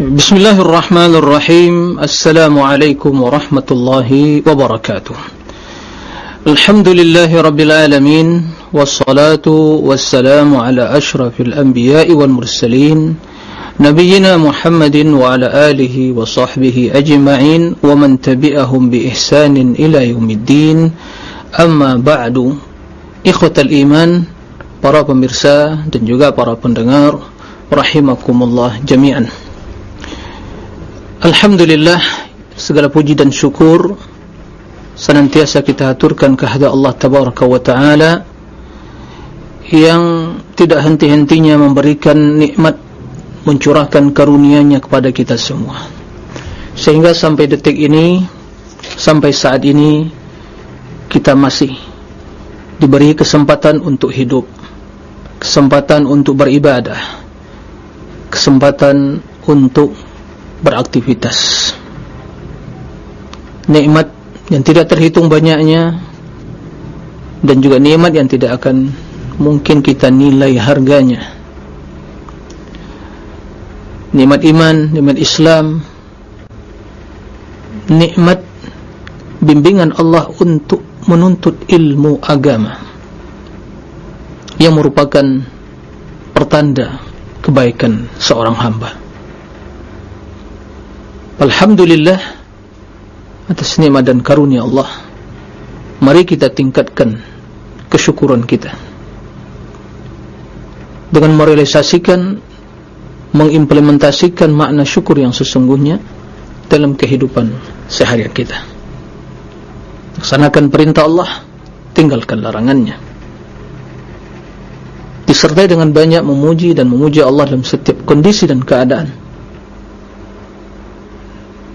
بسم الله الرحمن الرحيم السلام عليكم ورحمة الله وبركاته الحمد لله رب العالمين والصلاة والسلام على أشرف الأنبياء والمرسلين نبينا محمد وعلى آله وصحبه أجمعين ومن تبعهم بإحسان إلى يوم الدين أما بعد إخوة الإيمان para pemirsa dan juga para pendengar rahimakumullah jami'an. Alhamdulillah segala puji dan syukur senantiasa kita aturkan kepada Allah tabaraka wa taala yang tidak henti-hentinya memberikan nikmat mencurahkan karunia-Nya kepada kita semua. Sehingga sampai detik ini sampai saat ini kita masih diberi kesempatan untuk hidup kesempatan untuk beribadah kesempatan untuk beraktivitas. Nikmat yang tidak terhitung banyaknya dan juga nikmat yang tidak akan mungkin kita nilai harganya. Nikmat iman, nikmat Islam nikmat bimbingan Allah untuk menuntut ilmu agama yang merupakan pertanda kebaikan seorang hamba Alhamdulillah atas nikmat dan karunia Allah. Mari kita tingkatkan kesyukuran kita dengan merealisasikan mengimplementasikan makna syukur yang sesungguhnya dalam kehidupan seharian kita. Laksanakan perintah Allah, tinggalkan larangannya. Disertai dengan banyak memuji dan memuji Allah dalam setiap kondisi dan keadaan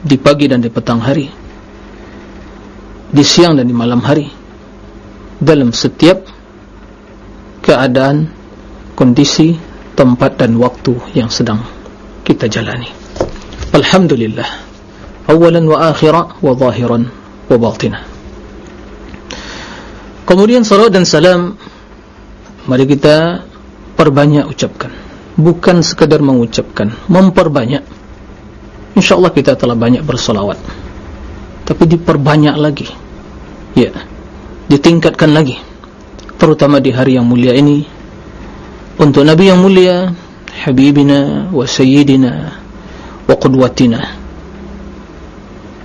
di pagi dan di petang hari di siang dan di malam hari dalam setiap keadaan kondisi tempat dan waktu yang sedang kita jalani. Alhamdulillah. Awalan wa akhira wa zahiran wa batina. Kemudian salam dan salam mari kita perbanyak ucapkan. Bukan sekadar mengucapkan memperbanyak InsyaAllah kita telah banyak bersolawat. Tapi diperbanyak lagi. Ya. Ditingkatkan lagi. Terutama di hari yang mulia ini. Untuk Nabi yang mulia Habibina wa Sayyidina Wa Qudwatina.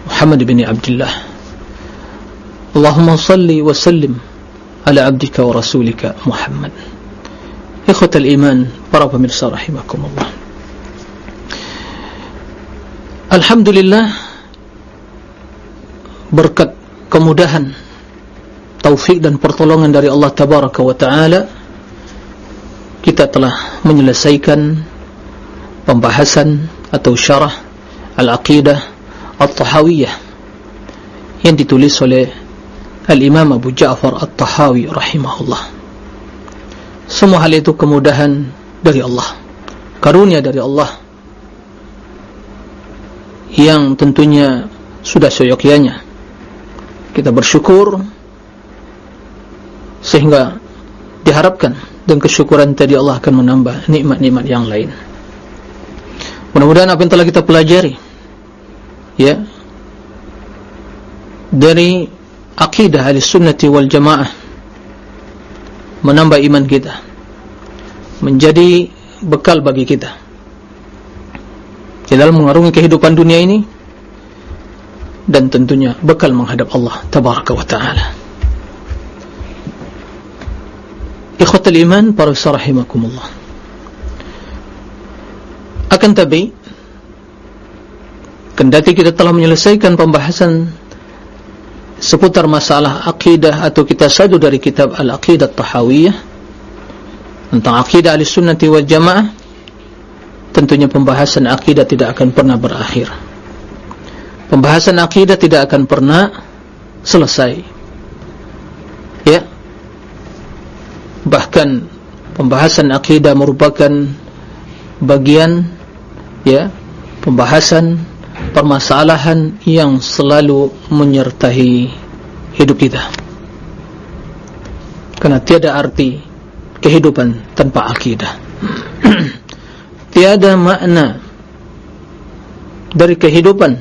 Muhammad bin Abdullah. Allahumma salli wa sallim Ala abdika wa rasulika Muhammad. Ikhwatal iman Para pemirsa rahimakumullah Alhamdulillah berkat kemudahan taufik dan pertolongan dari Allah tabaraka wa taala kita telah menyelesaikan pembahasan atau syarah al-aqidah at-tahawiyah yang ditulis oleh al-imam Abu Ja'far at-Tahawi rahimahullah. Semua hal itu kemudahan dari Allah karunia dari Allah yang tentunya sudah seyogyanya kita bersyukur sehingga diharapkan dan kesyukuran tadi Allah akan menambah nikmat-nikmat yang lain. Mudah-mudahan apa yang telah kita pelajari ya dari akidah ahli sunnati wal jamaah menambah iman kita menjadi bekal bagi kita di dalam mengarungi kehidupan dunia ini dan tentunya bekal menghadap Allah tabaraka wa taala. Ikhwatul iman para rahimakumullah. Akan tapi kendati kita telah menyelesaikan pembahasan seputar masalah akidah atau kita sadu dari kitab al-aqidah tahawiyah tentang akidah al-sunnati wal jamaah tentunya pembahasan akidah tidak akan pernah berakhir. Pembahasan akidah tidak akan pernah selesai. Ya. Bahkan pembahasan akidah merupakan bagian ya pembahasan permasalahan yang selalu menyertai hidup kita. Karena tiada arti kehidupan tanpa akidah tiada makna dari kehidupan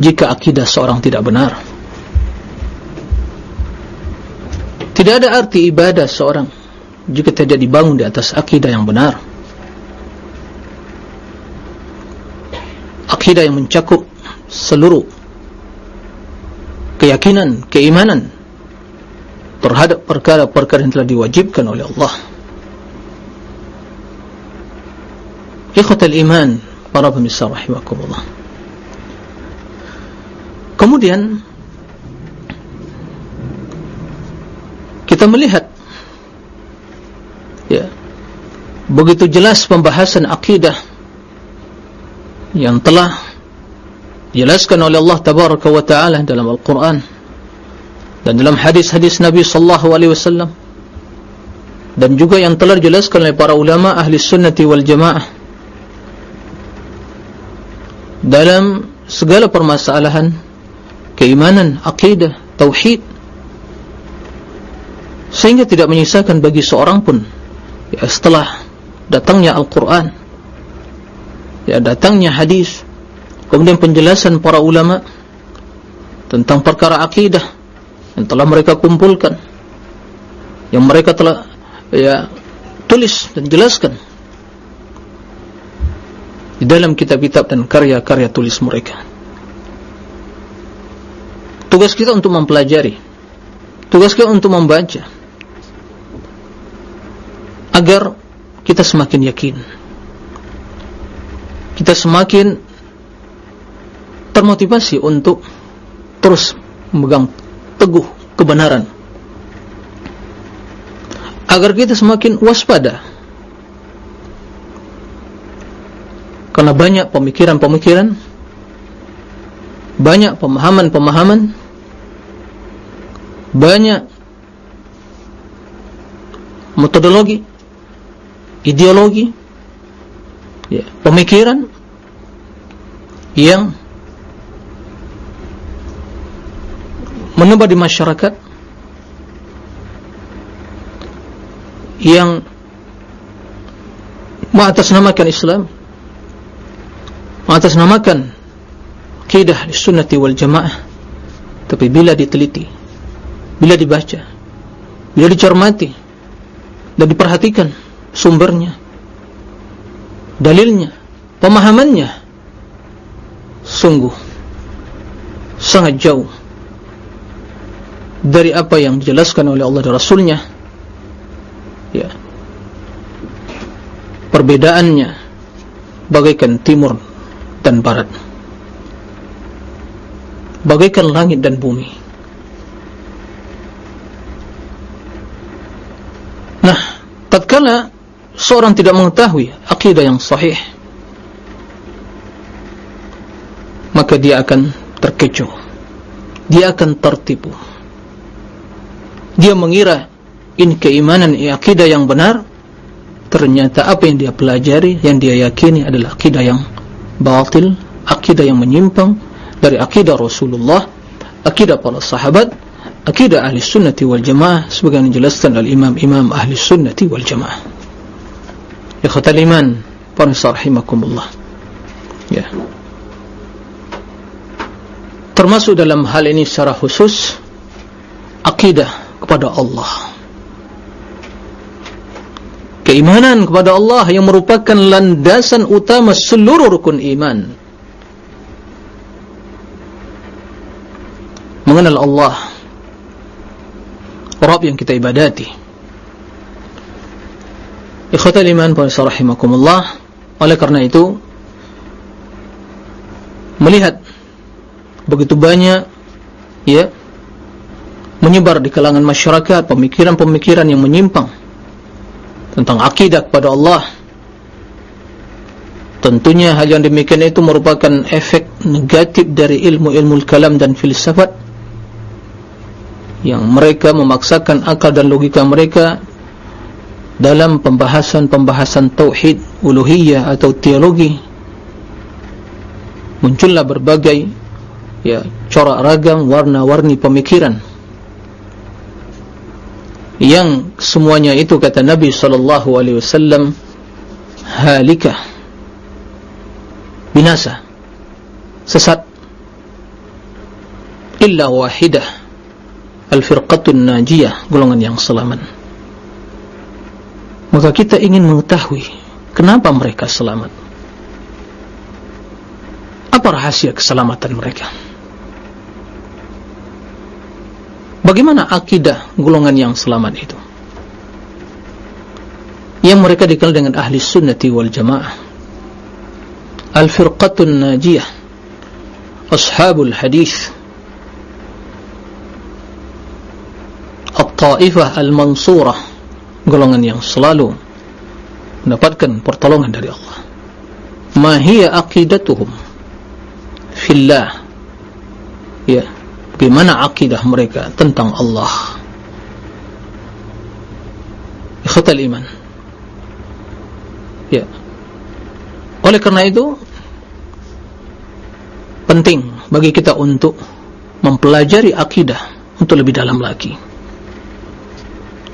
jika akidah seorang tidak benar. Tidak ada arti ibadah seorang jika tidak dibangun di atas akidah yang benar. Akidah yang mencakup seluruh keyakinan, keimanan terhadap perkara-perkara yang telah diwajibkan oleh Allah ikhwatal iman para pemirsa rahimakumullah. Kemudian kita melihat ya begitu jelas pembahasan akidah yang telah dijelaskan oleh Allah tabaraka wa taala dalam Al-Qur'an dan dalam hadis-hadis Nabi sallallahu alaihi wasallam dan juga yang telah dijelaskan oleh para ulama ahli sunnati wal jamaah dalam segala permasalahan keimanan, akidah, tauhid sehingga tidak menyisakan bagi seorang pun ya setelah datangnya Al-Quran ya datangnya hadis kemudian penjelasan para ulama tentang perkara akidah yang telah mereka kumpulkan yang mereka telah ya tulis dan jelaskan di dalam kitab-kitab dan karya-karya tulis mereka. Tugas kita untuk mempelajari, tugas kita untuk membaca, agar kita semakin yakin, kita semakin termotivasi untuk terus memegang teguh kebenaran, agar kita semakin waspada karena banyak pemikiran-pemikiran banyak pemahaman-pemahaman banyak metodologi ideologi ya, pemikiran yang menebar di masyarakat yang mengatasnamakan Islam mengatasnamakan akidah sunnati wal jamaah. Tapi bila diteliti bila dibaca bila dicermati dan diperhatikan sumbernya dalilnya pemahamannya sungguh sangat jauh dari apa yang dijelaskan oleh Allah dan Rasulnya. Ya. Perbedaannya bagaikan timur dan barat. Bagaikan langit dan bumi. Nah tatkala seorang tidak mengetahui akidah yang sahih maka dia akan terkecoh. Dia akan tertipu. Dia mengira ini keimanan ini akidah yang benar. Ternyata apa yang dia pelajari yang dia yakini adalah akidah yang batil, akidah yang menyimpang dari akidah Rasulullah, akidah para sahabat, akidah ahli sunnati wal jamaah sebagaimana dijelaskan oleh imam-imam ahli sunnati wal jamaah. Ikhwatal iman, para rahimakumullah. Ya. Termasuk dalam hal ini secara khusus akidah kepada Allah keimanan kepada Allah yang merupakan landasan utama seluruh rukun iman. Mengenal Allah. Rabb yang kita ibadati. Ikhwatal iman puasa rahimakumullah. Oleh karena itu melihat begitu banyak ya menyebar di kalangan masyarakat pemikiran-pemikiran yang menyimpang tentang akidah kepada Allah. Tentunya hal yang demikian itu merupakan efek negatif dari ilmu-ilmu kalam dan filsafat yang mereka memaksakan akal dan logika mereka dalam pembahasan-pembahasan tauhid uluhiyah atau teologi. Muncullah berbagai ya corak ragam warna-warni pemikiran yang semuanya itu kata Nabi sallallahu alaihi wasallam halikah. Binasa. Sesat. Illa wahidah. Al-firqatun najiyah. Golongan yang selamat. Maka kita ingin mengetahui kenapa mereka selamat? Apa rahasia keselamatan mereka bagaimana akidah golongan yang selamat itu? Yang mereka dikenal dengan ahli sunnati wal jamaah. Al-firqatun najiyah. Ashabul hadith. At-taifah al-mansurah. Golongan yang selalu mendapatkan pertolongan dari Allah. Ma hiya aqidatuhum fillah. Ya bagaimana akidah mereka tentang Allah ikhtal iman Ya. Oleh karena itu penting bagi kita untuk mempelajari akidah untuk lebih dalam lagi.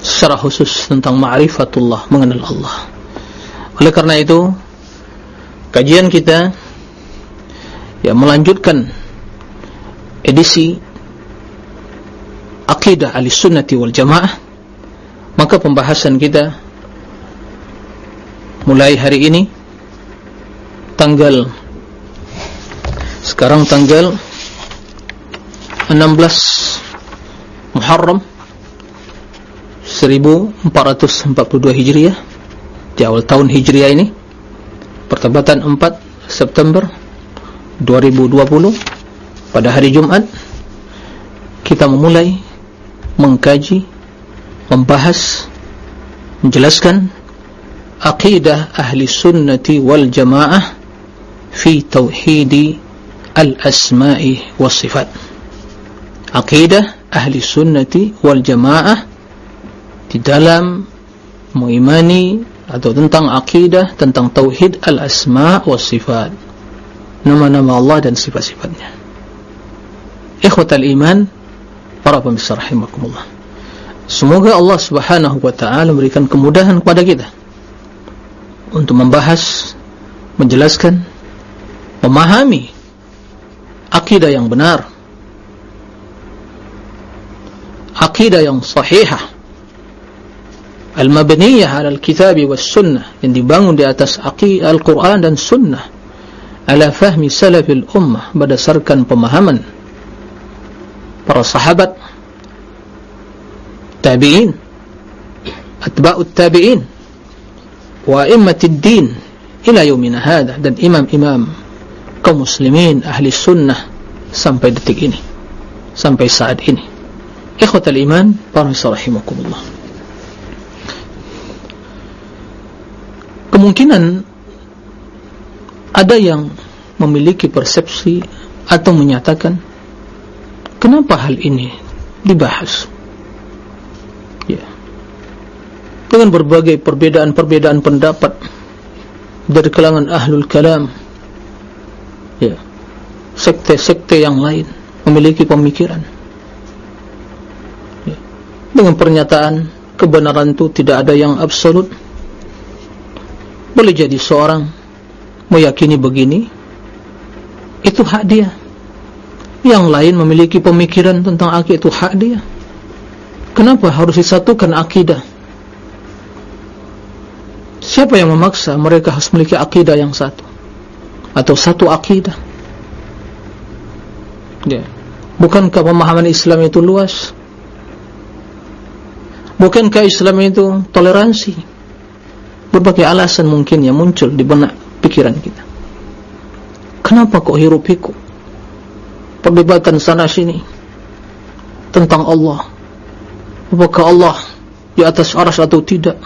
Secara khusus tentang ma'rifatullah mengenal Allah. Oleh karena itu kajian kita ya melanjutkan edisi akidah al-sunnati wal jamaah. Maka pembahasan kita mulai hari ini. Tanggal sekarang tanggal 16 Muharram 1442 Hijriah. Di awal tahun Hijriah ini pertempatan 4 September 2020 pada hari Jumat kita memulai mengkaji membahas menjelaskan aqidah ahli sunnati wal jamaah fi tauhid al asma'i was sifat. Aqidah ahli sunnati wal jamaah di dalam mengimani atau tentang aqidah tentang tauhid al asma' was sifat. Nama-nama Allah dan sifat-sifatnya. Ikhwatal iman para pemirsa rahimakumullah. Semoga Allah subhanahu wa ta'ala memberikan kemudahan kepada kita untuk membahas, menjelaskan, memahami akidah yang benar, akidah yang sahihah, al-mabniyah al-kitab wa sunnah yang dibangun di atas Al-Quran dan sunnah ala fahmi salafil ummah berdasarkan pemahaman para sahabat tabi'in atba'ut tabi'in wa immatid din ila yaumina hadha dan imam-imam kaum muslimin ahli sunnah sampai detik ini sampai saat ini. Ikhwatal iman rahimakumullah. Kemungkinan ada yang memiliki persepsi atau menyatakan kenapa hal ini dibahas? Dengan berbagai perbedaan-perbedaan pendapat dari kalangan ahlul kalam ya sekte-sekte yang lain memiliki pemikiran. Ya. dengan pernyataan kebenaran itu tidak ada yang absolut. Boleh jadi seorang meyakini begini itu hak dia yang lain memiliki pemikiran tentang akidah itu hak dia kenapa harus disatukan akidah Siapa yang memaksa mereka harus memiliki akidah yang satu atau satu akidah? Ya. Bukankah pemahaman Islam itu luas? Bukankah Islam itu toleransi? Berbagai alasan mungkin yang muncul di benak pikiran kita. Kenapa kok hirup pikuk? Perdebatan sana sini tentang Allah. Apakah Allah di atas aras atau tidak?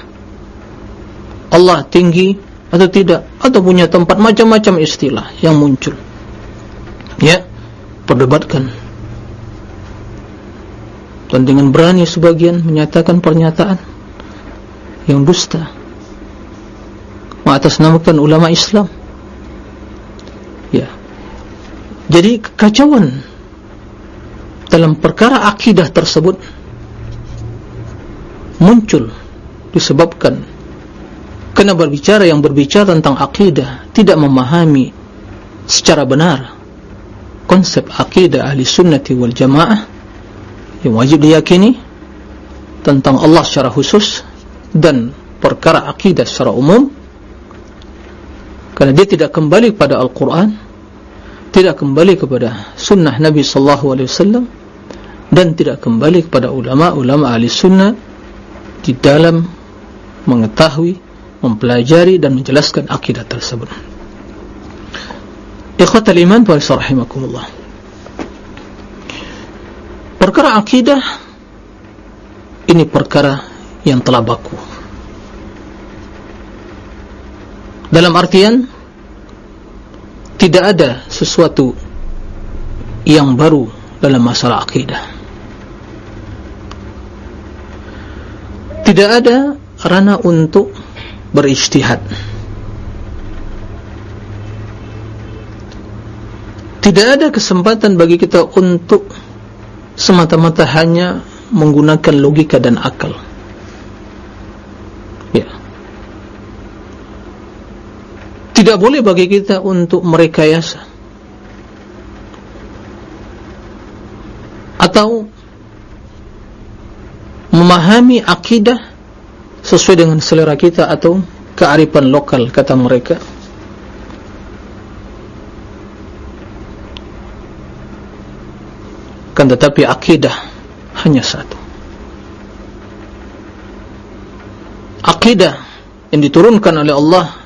Allah tinggi atau tidak atau punya tempat macam-macam istilah yang muncul ya perdebatkan dan dengan berani sebagian menyatakan pernyataan yang dusta mengatasnamakan ulama Islam ya jadi kekacauan dalam perkara akidah tersebut muncul disebabkan Kena berbicara yang berbicara tentang akidah tidak memahami secara benar konsep akidah ahli sunnati wal jamaah yang wajib diyakini tentang Allah secara khusus dan perkara akidah secara umum. Karena dia tidak kembali kepada Al-Quran tidak kembali kepada sunnah Nabi Sallallahu Alaihi Wasallam dan tidak kembali kepada ulama-ulama ahli sunnah di dalam mengetahui, mempelajari dan menjelaskan akidah tersebut. Ikhwatal iman wa rahimakumullah. Perkara akidah ini perkara yang telah baku. Dalam artian tidak ada sesuatu yang baru dalam masalah akidah. Tidak ada ranah untuk beristihad tidak ada kesempatan bagi kita untuk semata-mata hanya menggunakan logika dan akal tidak boleh bagi kita untuk merekayasa. Atau memahami akidah sesuai dengan selera kita atau kearifan lokal kata mereka. Kan tetapi akidah hanya satu. Akidah yang diturunkan oleh Allah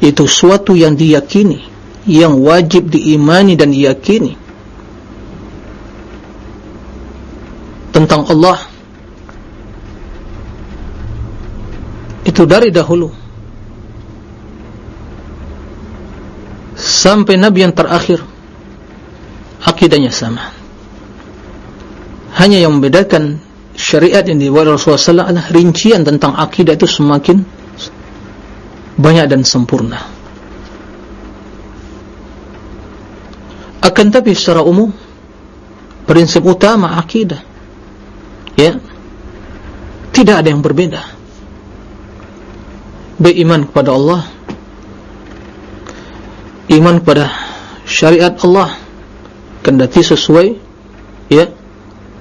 itu suatu yang diyakini yang wajib diimani dan diyakini. Tentang Allah. Itu dari dahulu. Sampai Nabi yang terakhir. Akidahnya sama. Hanya yang membedakan syariat yang dibuat Rasulullah SAW adalah rincian tentang akidah itu semakin banyak dan sempurna. Akan tapi secara umum prinsip utama akidah ya tidak ada yang berbeda. Beriman kepada Allah iman kepada syariat Allah kendati sesuai ya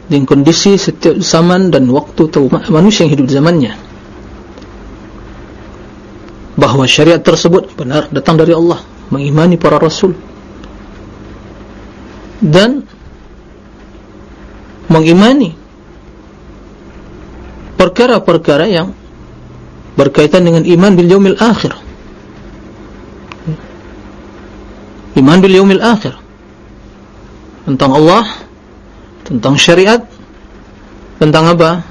dengan kondisi setiap zaman dan waktu manusia yang hidup di zamannya bahawa syariat tersebut benar datang dari Allah mengimani para rasul. Dan mengimani perkara-perkara yang berkaitan dengan iman bil yaumil akhir. Iman bil yaumil akhir. Tentang Allah tentang syariat tentang apa?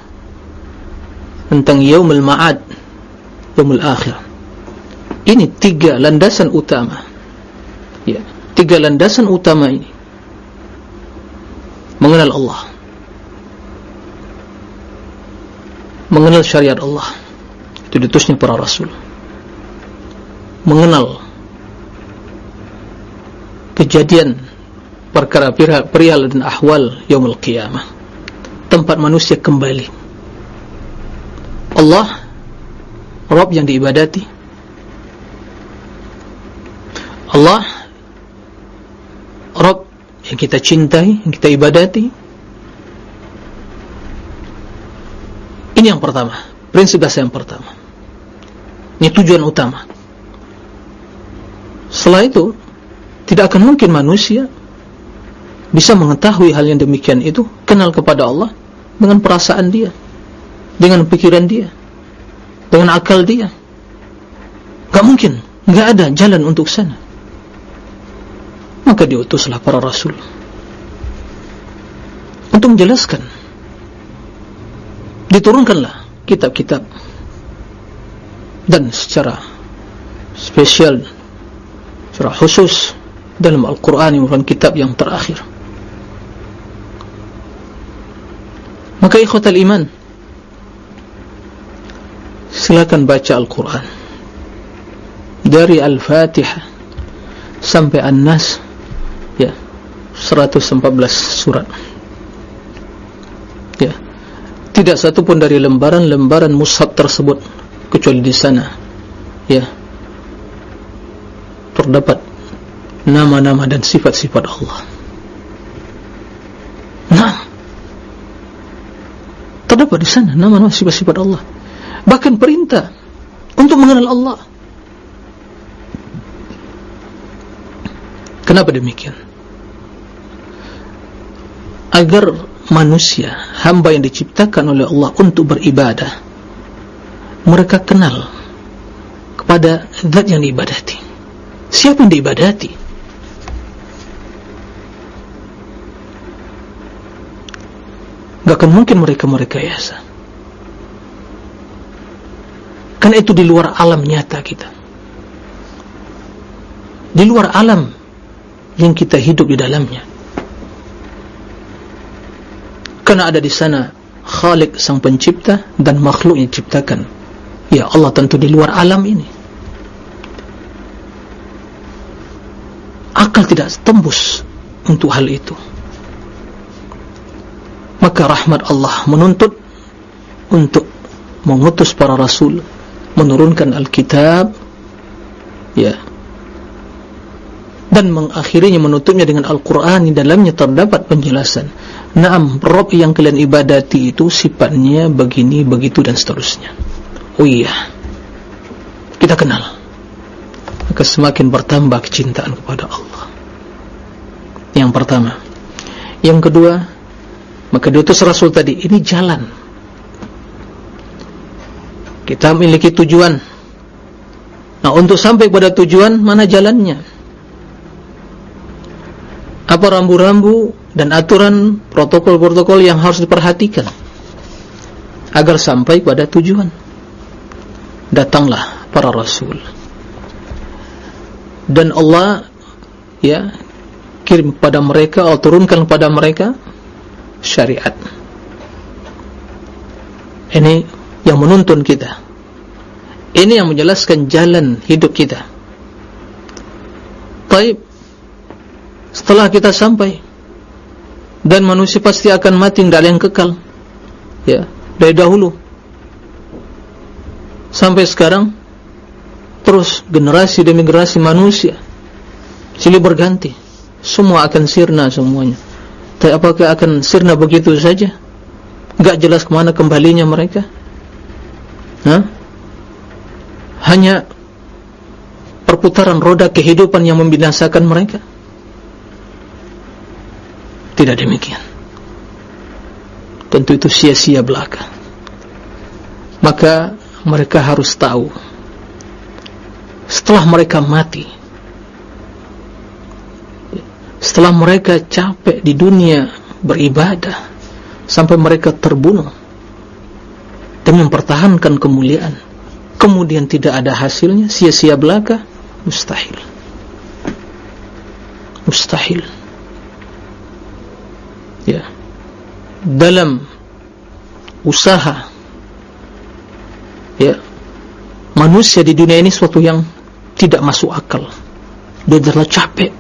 Tentang yaumul ma'ad yaumul akhir ini tiga landasan utama. Ya tiga landasan utama ini. Mengenal Allah. Mengenal syariat Allah. Itu ditusnya para rasul. Mengenal kejadian perkara perihal dan ahwal yaumul qiyamah. Tempat manusia kembali. Allah Rabb yang diibadati Allah Rabb yang kita cintai yang kita ibadati. Ini yang pertama. Prinsip dasar yang pertama. Ini tujuan utama. Setelah itu tidak akan mungkin manusia bisa mengetahui hal yang demikian itu kenal kepada Allah dengan perasaan dia dengan pikiran dia dengan akal dia. Tak mungkin tidak ada jalan untuk sana maka diutuslah para rasul untuk menjelaskan. Diturunkanlah kitab-kitab dan secara spesial secara khusus dalam Al-Quran yang merupakan kitab yang terakhir. Maka ikhwatal iman Silakan baca Al-Quran. Dari Al-Fatihah Sampai An-Nas Ya. 114 surat. Ya. Tidak satu pun dari lembaran-lembaran mushab tersebut Kecuali di sana. Ya. Terdapat nama-nama dan sifat-sifat Allah. Nah. Terdapat di sana nama-nama sifat-sifat Allah. Bahkan perintah untuk mengenal Allah. Kenapa demikian agar manusia hamba yang diciptakan oleh Allah untuk beribadah mereka kenal kepada zat yang diibadati. Siapa yang diibadati? Tidak akan mungkin mereka mereka yasa karena itu di luar alam nyata kita. Di luar alam yang kita hidup di dalamnya karena ada di sana Khalik sang pencipta dan makhluk yang diciptakan. Ya Allah tentu di luar alam ini. Akal tidak tembus untuk hal itu. Maka rahmat Allah menuntut untuk mengutus para rasul menurunkan Alkitab. Ya dan mengakhirinya menutupnya dengan Al-Quran di dalamnya terdapat penjelasan Naam, Rob yang kalian ibadati itu sifatnya begini, begitu dan seterusnya. Oh iya, kita kenal. Maka semakin bertambah kecintaan kepada Allah. Yang pertama. Yang kedua, maka diutus Rasul tadi, ini jalan. Kita memiliki tujuan. Nah, untuk sampai pada tujuan, mana jalannya? Apa rambu-rambu dan aturan protokol-protokol yang harus diperhatikan agar sampai pada tujuan? Datanglah para rasul. Dan Allah ya kirim kepada mereka atau turunkan kepada mereka syariat. Ini yang menuntun kita. Ini yang menjelaskan jalan hidup kita. Baik setelah kita sampai dan manusia pasti akan mati tidak ada yang kekal. Ya dari dahulu. Sampai sekarang terus generasi demi generasi manusia silih berganti. Semua akan sirna semuanya. Tapi apakah akan sirna begitu saja? Tidak jelas kemana kembalinya mereka. Hah? hanya perputaran roda kehidupan yang membinasakan mereka tidak demikian. Tentu itu sia-sia belaka. Maka mereka harus tahu. Setelah mereka mati setelah mereka capek di dunia beribadah sampai mereka terbunuh dan mempertahankan kemuliaan kemudian tidak ada hasilnya sia-sia belaka mustahil. Mustahil ya. Dalam usaha ya manusia di dunia ini suatu yang tidak masuk akal. Dia telah capek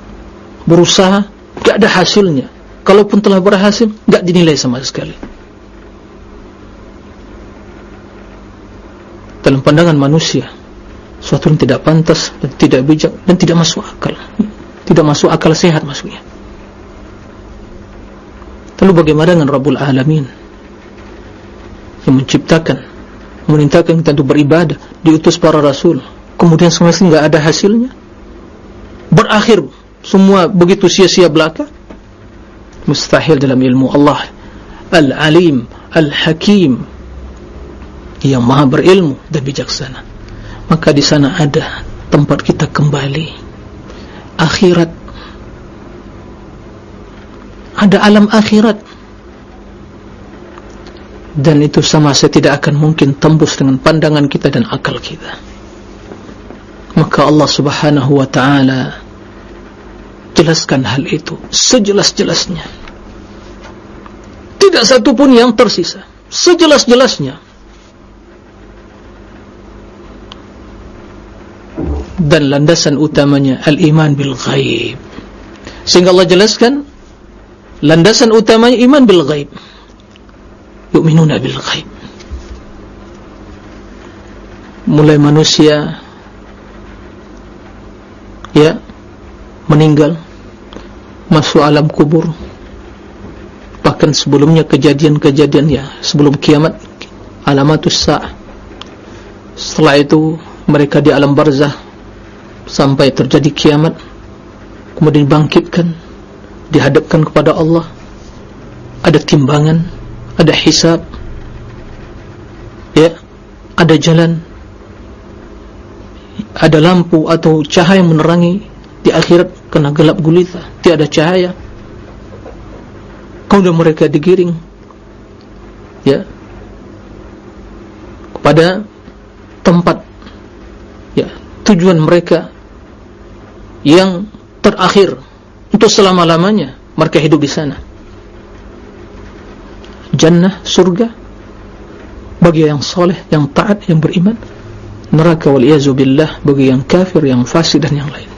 berusaha tidak ada hasilnya. Kalaupun telah berhasil tidak dinilai sama sekali. Dalam pandangan manusia suatu yang tidak pantas dan tidak bijak dan tidak masuk akal. Tidak masuk akal sehat maksudnya Lalu bagaimana dengan Rabbul Alamin? Yang menciptakan, memerintahkan kita untuk beribadah, diutus para Rasul, kemudian semua ini tidak ada hasilnya, berakhir semua begitu sia-sia belaka, mustahil dalam ilmu Allah, Al-Alim, Al-Hakim, yang maha berilmu dan bijaksana. Maka di sana ada tempat kita kembali, akhirat ada alam akhirat. Dan itu sama saya tidak akan mungkin tembus dengan pandangan kita dan akal kita. Maka Allah subhanahu wa ta'ala jelaskan hal itu sejelas-jelasnya. Tidak satu pun yang tersisa. Sejelas-jelasnya. Dan landasan utamanya al-iman bil ghaib. Sehingga Allah jelaskan landasan utamanya iman bil ghaib. Yu'minuna bil ghaib. Mulai manusia ya meninggal masuk alam kubur. Bahkan sebelumnya kejadian-kejadian ya sebelum kiamat alamatus sa' setelah itu mereka di alam barzah sampai terjadi kiamat kemudian bangkitkan dihadapkan kepada Allah. Ada timbangan ada hisab ya ada jalan ada lampu atau cahaya menerangi di akhirat kena gelap gulita tiada cahaya. Kemudian mereka digiring ya kepada tempat ya tujuan mereka yang terakhir untuk selama-lamanya mereka hidup di sana. Jannah surga bagi yang soleh yang taat yang beriman. Neraka wal billah bagi yang kafir yang fasik dan yang lain.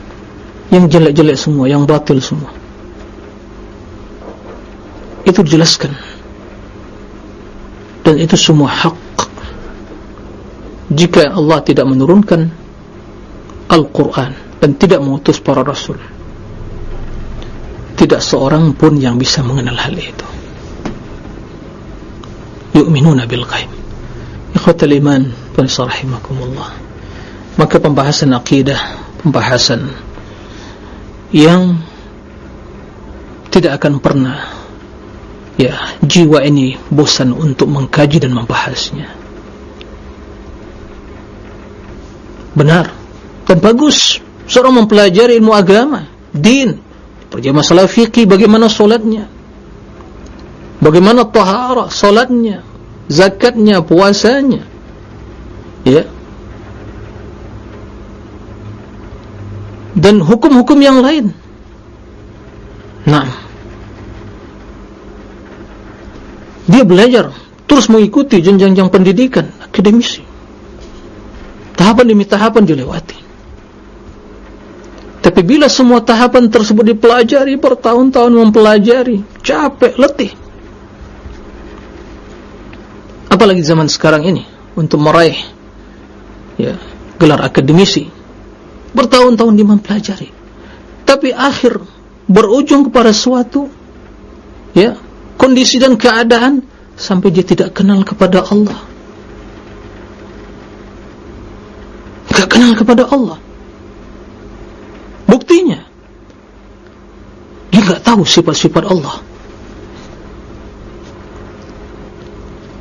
Yang jelek-jelek semua yang batil semua. Itu dijelaskan. Dan itu semua hak. Jika Allah tidak menurunkan Al-Quran dan tidak mengutus para Rasul tidak seorang pun yang bisa mengenal hal itu. Yu'minuna bil qaim ikhwatal iman rahimakumullah. Maka pembahasan akidah pembahasan yang tidak akan pernah ya jiwa ini bosan untuk mengkaji dan membahasnya. Benar dan bagus. Seorang mempelajari ilmu agama din perjalanan masalah fikih bagaimana solatnya? Bagaimana tahara solatnya? Zakatnya? Puasanya? Ya. Dan hukum-hukum yang lain. Nah. Dia belajar terus mengikuti jenjang-jenjang pendidikan akademisi. Tahapan demi tahapan dilewati tapi bila semua tahapan tersebut dipelajari bertahun-tahun mempelajari capek, letih. Apalagi zaman sekarang ini untuk meraih ya, gelar akademisi. Bertahun-tahun dia mempelajari. Tapi akhir berujung kepada suatu ya kondisi dan keadaan sampai dia tidak kenal kepada Allah. Tidak kenal kepada Allah buktinya. Dia tidak tahu sifat-sifat Allah.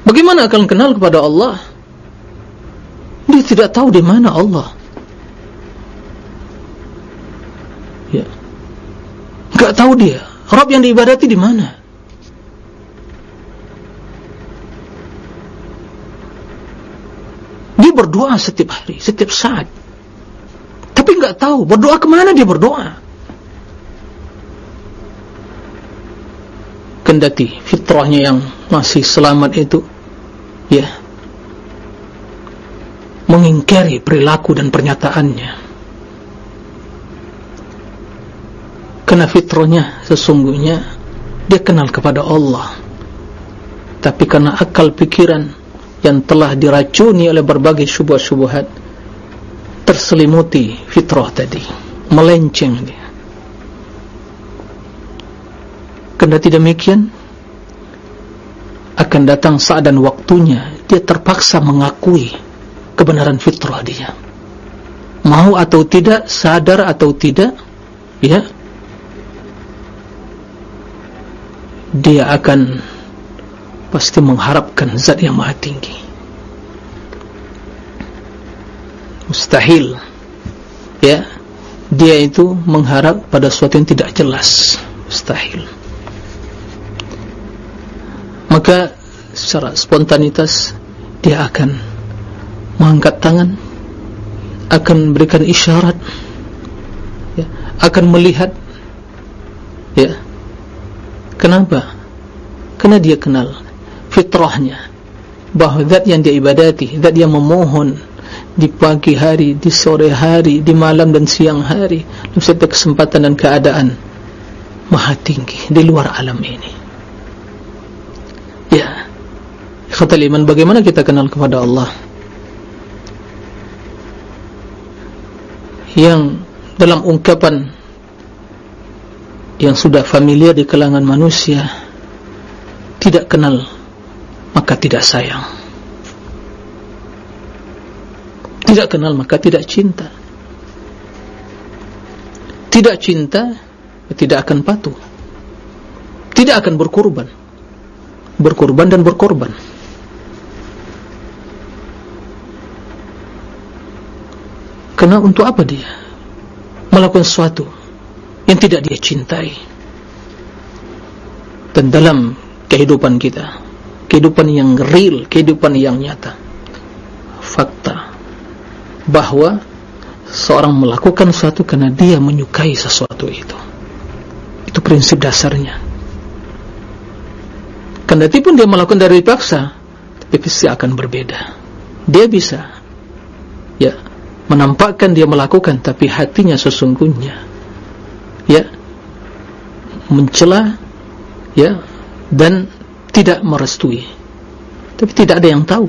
Bagaimana akan kenal kepada Allah? Dia tidak tahu di mana Allah. Ya. Tidak tahu dia. Rabb yang diibadati di mana? Dia berdoa setiap hari, setiap saat. Enggak tahu berdoa ke mana dia berdoa. Kendati fitrahnya yang masih selamat itu ya mengingkari perilaku dan pernyataannya. Karena fitrahnya sesungguhnya dia kenal kepada Allah. Tapi karena akal pikiran yang telah diracuni oleh berbagai syubhat-syubhat terselimuti fitrah tadi. Melenceng dia. Tidak demikian? Akan datang saat dan waktunya dia terpaksa mengakui kebenaran fitrah dia. Mau atau tidak sadar atau tidak ya dia akan pasti mengharapkan zat yang maha tinggi mustahil. Ya. Dia itu mengharap pada sesuatu yang tidak jelas. Mustahil. Maka secara spontanitas dia akan mengangkat tangan akan berikan isyarat ya, akan melihat ya. Kenapa? Kerana dia kenal fitrahnya bahawa zat yang dia ibadati zat yang memohon di pagi hari, di sore hari, di malam dan siang hari dalam setiap kesempatan dan keadaan. Maha tinggi di luar alam ini. Ya. Khatal iman bagaimana kita kenal kepada Allah? Yang dalam ungkapan yang sudah familiar di kalangan manusia tidak kenal maka tidak sayang tidak kenal maka tidak cinta. Tidak cinta tidak akan patuh. Tidak akan berkorban. Berkorban dan berkorban. Karena untuk apa dia? Melakukan sesuatu yang tidak dia cintai? Dan dalam kehidupan kita, kehidupan yang real, kehidupan yang nyata, fakta bahwa seorang melakukan sesuatu karena dia menyukai sesuatu itu. Itu prinsip dasarnya. Kendati pun dia melakukan dari paksa, tapi pasti akan berbeda. Dia bisa, ya, menampakkan dia melakukan tapi hatinya sesungguhnya ya mencela ya dan tidak merestui tapi tidak ada yang tahu.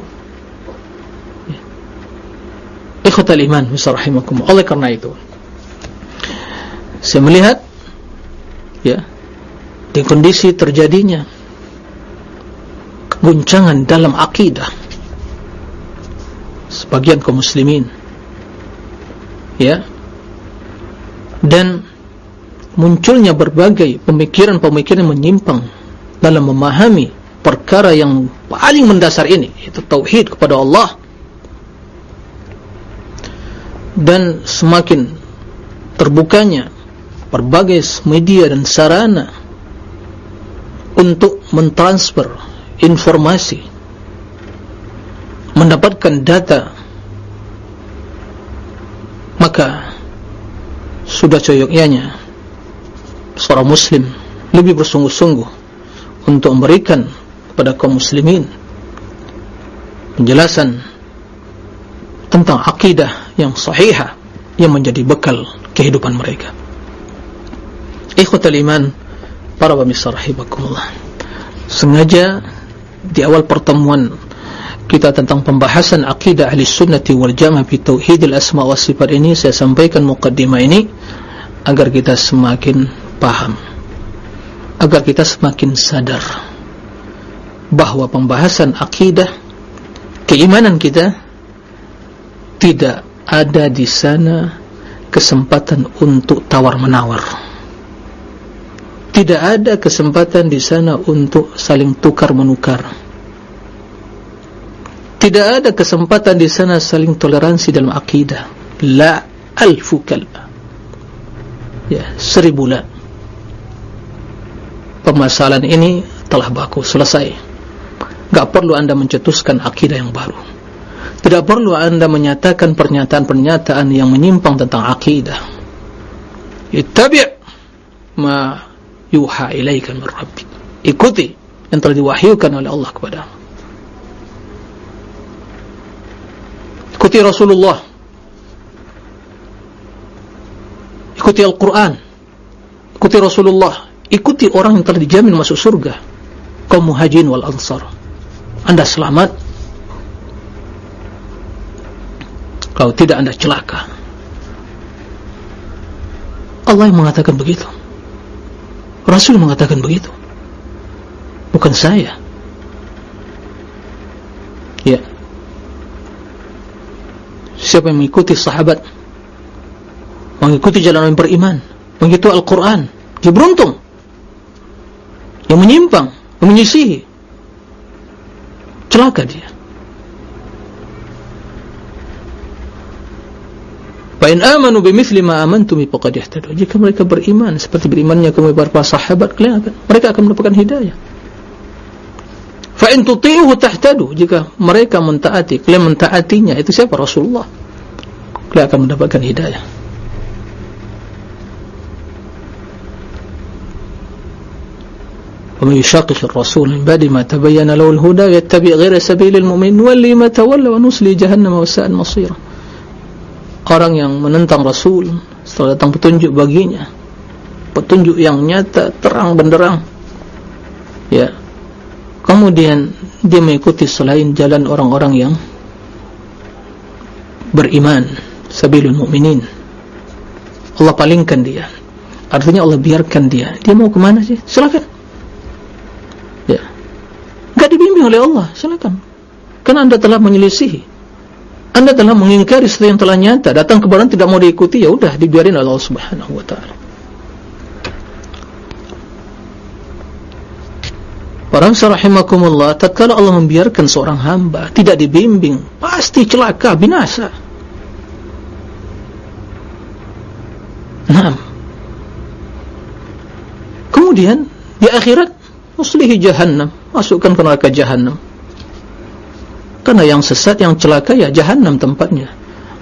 Ikhwatal iman bisarahimakum oleh karena itu saya melihat ya di kondisi terjadinya guncangan dalam akidah sebagian kaum muslimin ya dan munculnya berbagai pemikiran-pemikiran menyimpang dalam memahami perkara yang paling mendasar ini itu tauhid kepada Allah dan semakin terbukanya berbagai media dan sarana untuk mentransfer informasi mendapatkan data maka sudah coyoknya seorang muslim lebih bersungguh-sungguh untuk memberikan kepada kaum muslimin penjelasan tentang akidah yang sahihah yang menjadi bekal kehidupan mereka. Ikhwatal iman para pemirsa rahimakumullah. Sengaja di awal pertemuan kita tentang pembahasan akidah ahli sunnati wal jamaah fi tauhidil asma wa sifat ini saya sampaikan mukaddimah ini agar kita semakin paham agar kita semakin sadar bahawa pembahasan akidah keimanan kita tidak ada di sana kesempatan untuk tawar menawar tidak ada kesempatan di sana untuk saling tukar menukar tidak ada kesempatan di sana saling toleransi dalam akidah. La alfu kalba. Ya, seribu la. Permasalahan ini telah baku, selesai. Tak perlu anda mencetuskan akidah yang baru. Tidak perlu anda menyatakan pernyataan-pernyataan yang menyimpang tentang akidah. Ittabi' ma yuha ilaika min rabbik. Ikuti yang telah diwahyukan oleh Allah kepadamu. ikuti Rasulullah ikuti Al-Quran ikuti Rasulullah ikuti orang yang telah dijamin masuk surga kaum muhajirin wal ansar anda selamat kalau tidak anda celaka. Allah yang mengatakan begitu. Rasul mengatakan begitu. Bukan saya. Ya. Siapa yang mengikuti sahabat mengikuti jalan yang beriman mengikuti Al-Quran dia beruntung. Yang menyimpang yang menyisihi. Celaka dia Fa'in amanu bimithli ma amantum faqad ihtadu. Jika mereka beriman seperti berimannya kami para sahabat, kalian akan mereka akan mendapatkan hidayah. Fa in tuti'uhu tahtadu. Jika mereka mentaati, kalian mentaatinya, itu siapa Rasulullah? Kalian akan mendapatkan hidayah. ومن يشاقق الرسول من بعد ما تبين له الهدى يتبع غير سبيل المؤمن ولي ما تولى ونصلي جهنم وساء المصير orang yang menentang Rasul setelah datang petunjuk baginya. Petunjuk yang nyata terang benderang. Ya. Kemudian dia mengikuti selain jalan orang-orang yang beriman sabilul mu'minin. Allah palingkan dia. Artinya Allah biarkan dia. Dia mau kemana sih? Silakan. Ya. Gak dibimbing oleh Allah. Silakan. Karena anda telah menyelisihi anda telah mengingkari sesuatu yang telah nyata datang kepada tidak mau diikuti ya udah dibiarin oleh Allah subhanahu wa ta'ala Para rahimakumullah, tatkala Allah membiarkan seorang hamba tidak dibimbing, pasti celaka, binasa. Naam. Kemudian di akhirat muslihi jahannam, masukkan ke neraka jahannam. Karena yang sesat, yang celaka ya jahannam tempatnya.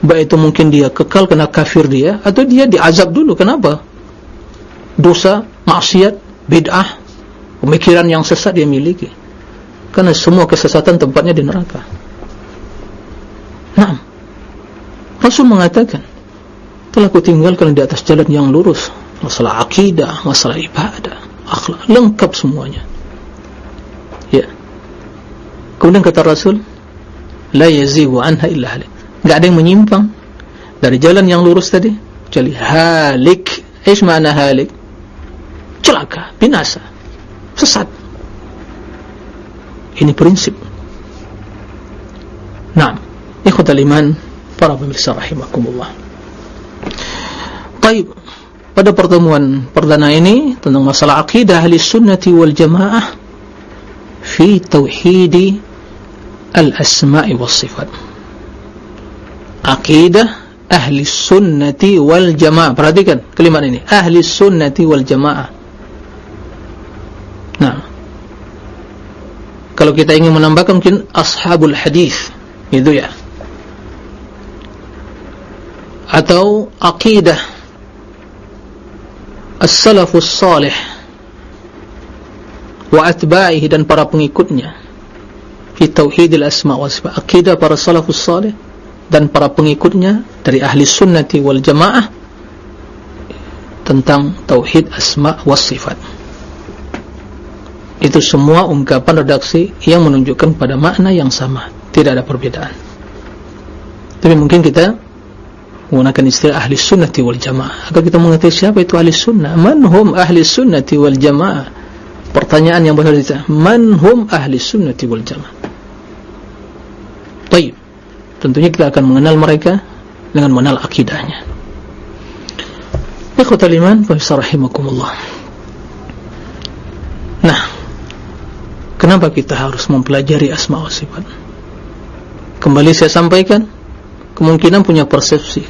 Baik itu mungkin dia kekal kena kafir dia atau dia diazab dulu. Kenapa? Dosa, maksiat, bid'ah, pemikiran yang sesat dia miliki karena semua kesesatan tempatnya di neraka nah Rasul mengatakan telah kutinggalkan di atas jalan yang lurus masalah akidah, masalah ibadah akhlak, lengkap semuanya ya kemudian kata Rasul la yazigu anha illa halik. Tidak ada yang menyimpang dari jalan yang lurus tadi kecuali halik. Ish ma'na halik? Celaka, binasa sesat. Ini prinsip. Nah ikhwatal iman para pemirsa rahimakumullah. Taib. Pada pertemuan perdana ini tentang masalah akidah ahli sunnati wal jamaah fi tauhidi al-asma'i was sifat. Akidah ahli sunnati wal jamaah. Perhatikan kalimat ini. Ahli sunnati wal jamaah. Nah, kalau kita ingin menambahkan mungkin ashabul hadis itu ya, atau akidah as-salafus salih wa atba'ihi dan para pengikutnya fi tauhidil asma wa sifat akidah para salafus salih dan para pengikutnya dari ahli sunnati wal jamaah tentang tauhid asma wa sifat. Itu semua ungkapan redaksi yang menunjukkan pada makna yang sama. Tidak ada perbedaan. Tapi mungkin kita menggunakan istilah ahli sunnati wal jamaah. Agar kita mengerti siapa itu ahli sunnah manhum ahli sunnati wal jamaah? Pertanyaan yang benar itu manhum ahli sunnati wal jamaah baik tentunya kita akan mengenal mereka dengan mengenal akidahnya ikhwatal iman wa rahimakumullah nah Kenapa kita harus mempelajari asma wa sifat? Kembali saya sampaikan, kemungkinan punya persepsi.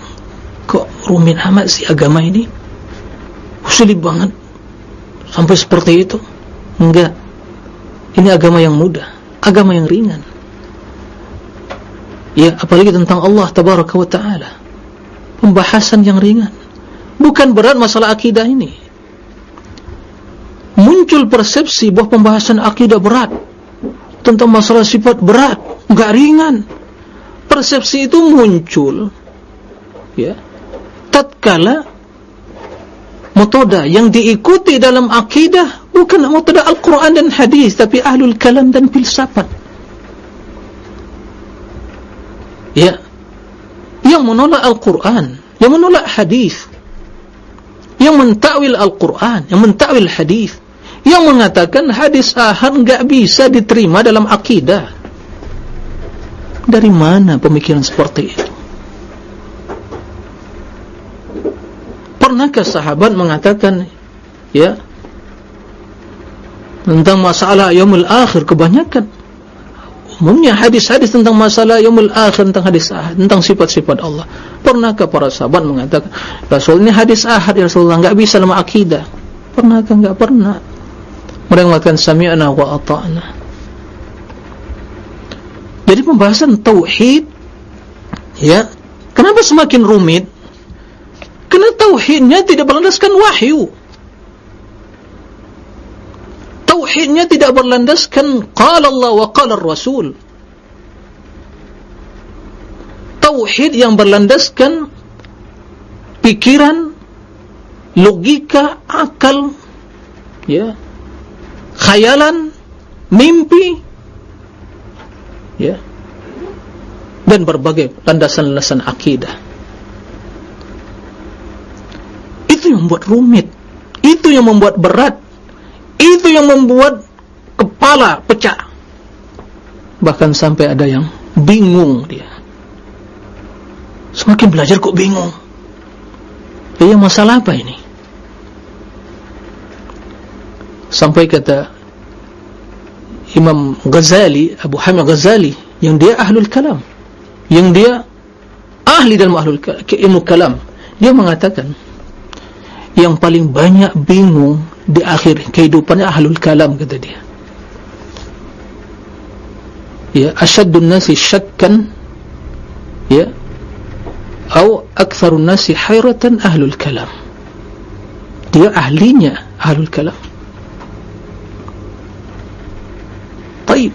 Kok rumit amat sih agama ini? Sulit banget. Sampai seperti itu? Enggak. Ini agama yang mudah. Agama yang ringan. Ya, apalagi tentang Allah Tabaraka wa Ta'ala. Pembahasan yang ringan. Bukan berat masalah akidah ini. Muncul persepsi bahawa pembahasan akidah berat. Tentang masalah sifat berat. Enggak ringan. Persepsi itu muncul. Ya. Tatkala metoda yang diikuti dalam akidah bukan metoda Al-Quran dan hadis tapi ahlul kalam dan filsafat ya yang menolak Al-Quran yang menolak hadis yang mentakwil Al-Quran yang mentakwil hadis yang mengatakan hadis ahad enggak bisa diterima dalam akidah. Dari mana pemikiran seperti itu? Pernahkah sahabat mengatakan ya tentang masalah yaumul akhir kebanyakan umumnya hadis-hadis tentang masalah yaumul akhir tentang hadis ahad tentang sifat-sifat Allah. Pernahkah para sahabat mengatakan Rasul ini hadis ahad ya Rasulullah enggak bisa dalam akidah. Pernahkah? Enggak pernah. Mereka mengatakan sami'na wa ata'na. Jadi pembahasan tauhid ya kenapa semakin rumit? Kerana tauhidnya tidak berlandaskan wahyu tauhidnya tidak berlandaskan qala Allah wa qala Rasul. Tauhid yang berlandaskan pikiran logika akal ya. Khayalan, mimpi, ya, dan berbagai landasan-landasan akidah. Itu yang membuat rumit. Itu yang membuat berat itu yang membuat kepala pecah. Bahkan sampai ada yang bingung dia. Semakin belajar kok bingung. Iya masalah apa ini? Sampai kata Imam Ghazali Abu Hamid Ghazali yang dia ahlul kalam. Yang dia ahli dalam ahlul ilmu kalam. Dia mengatakan yang paling banyak bingung di akhir kehidupannya ahlul kalam kata dia. Ya asyaddun nasi syakkan ya atau aktsarun nasi hayratan ahlul kalam. Dia ahlinya ahlul kalam. Baik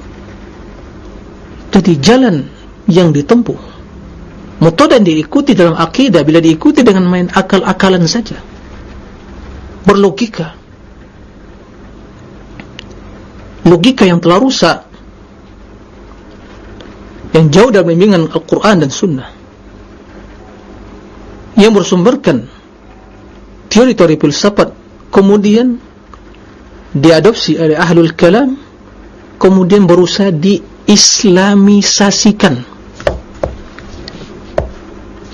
jadi jalan yang ditempuh. Metode yang diikuti dalam akidah bila diikuti dengan main akal-akalan saja berlogika. Logika yang telah rusak yang jauh dari bimbingan Al-Quran dan Sunnah yang bersumberkan teori-teori filsafat kemudian diadopsi oleh ahlul kalam kemudian berusaha diislamisasikan.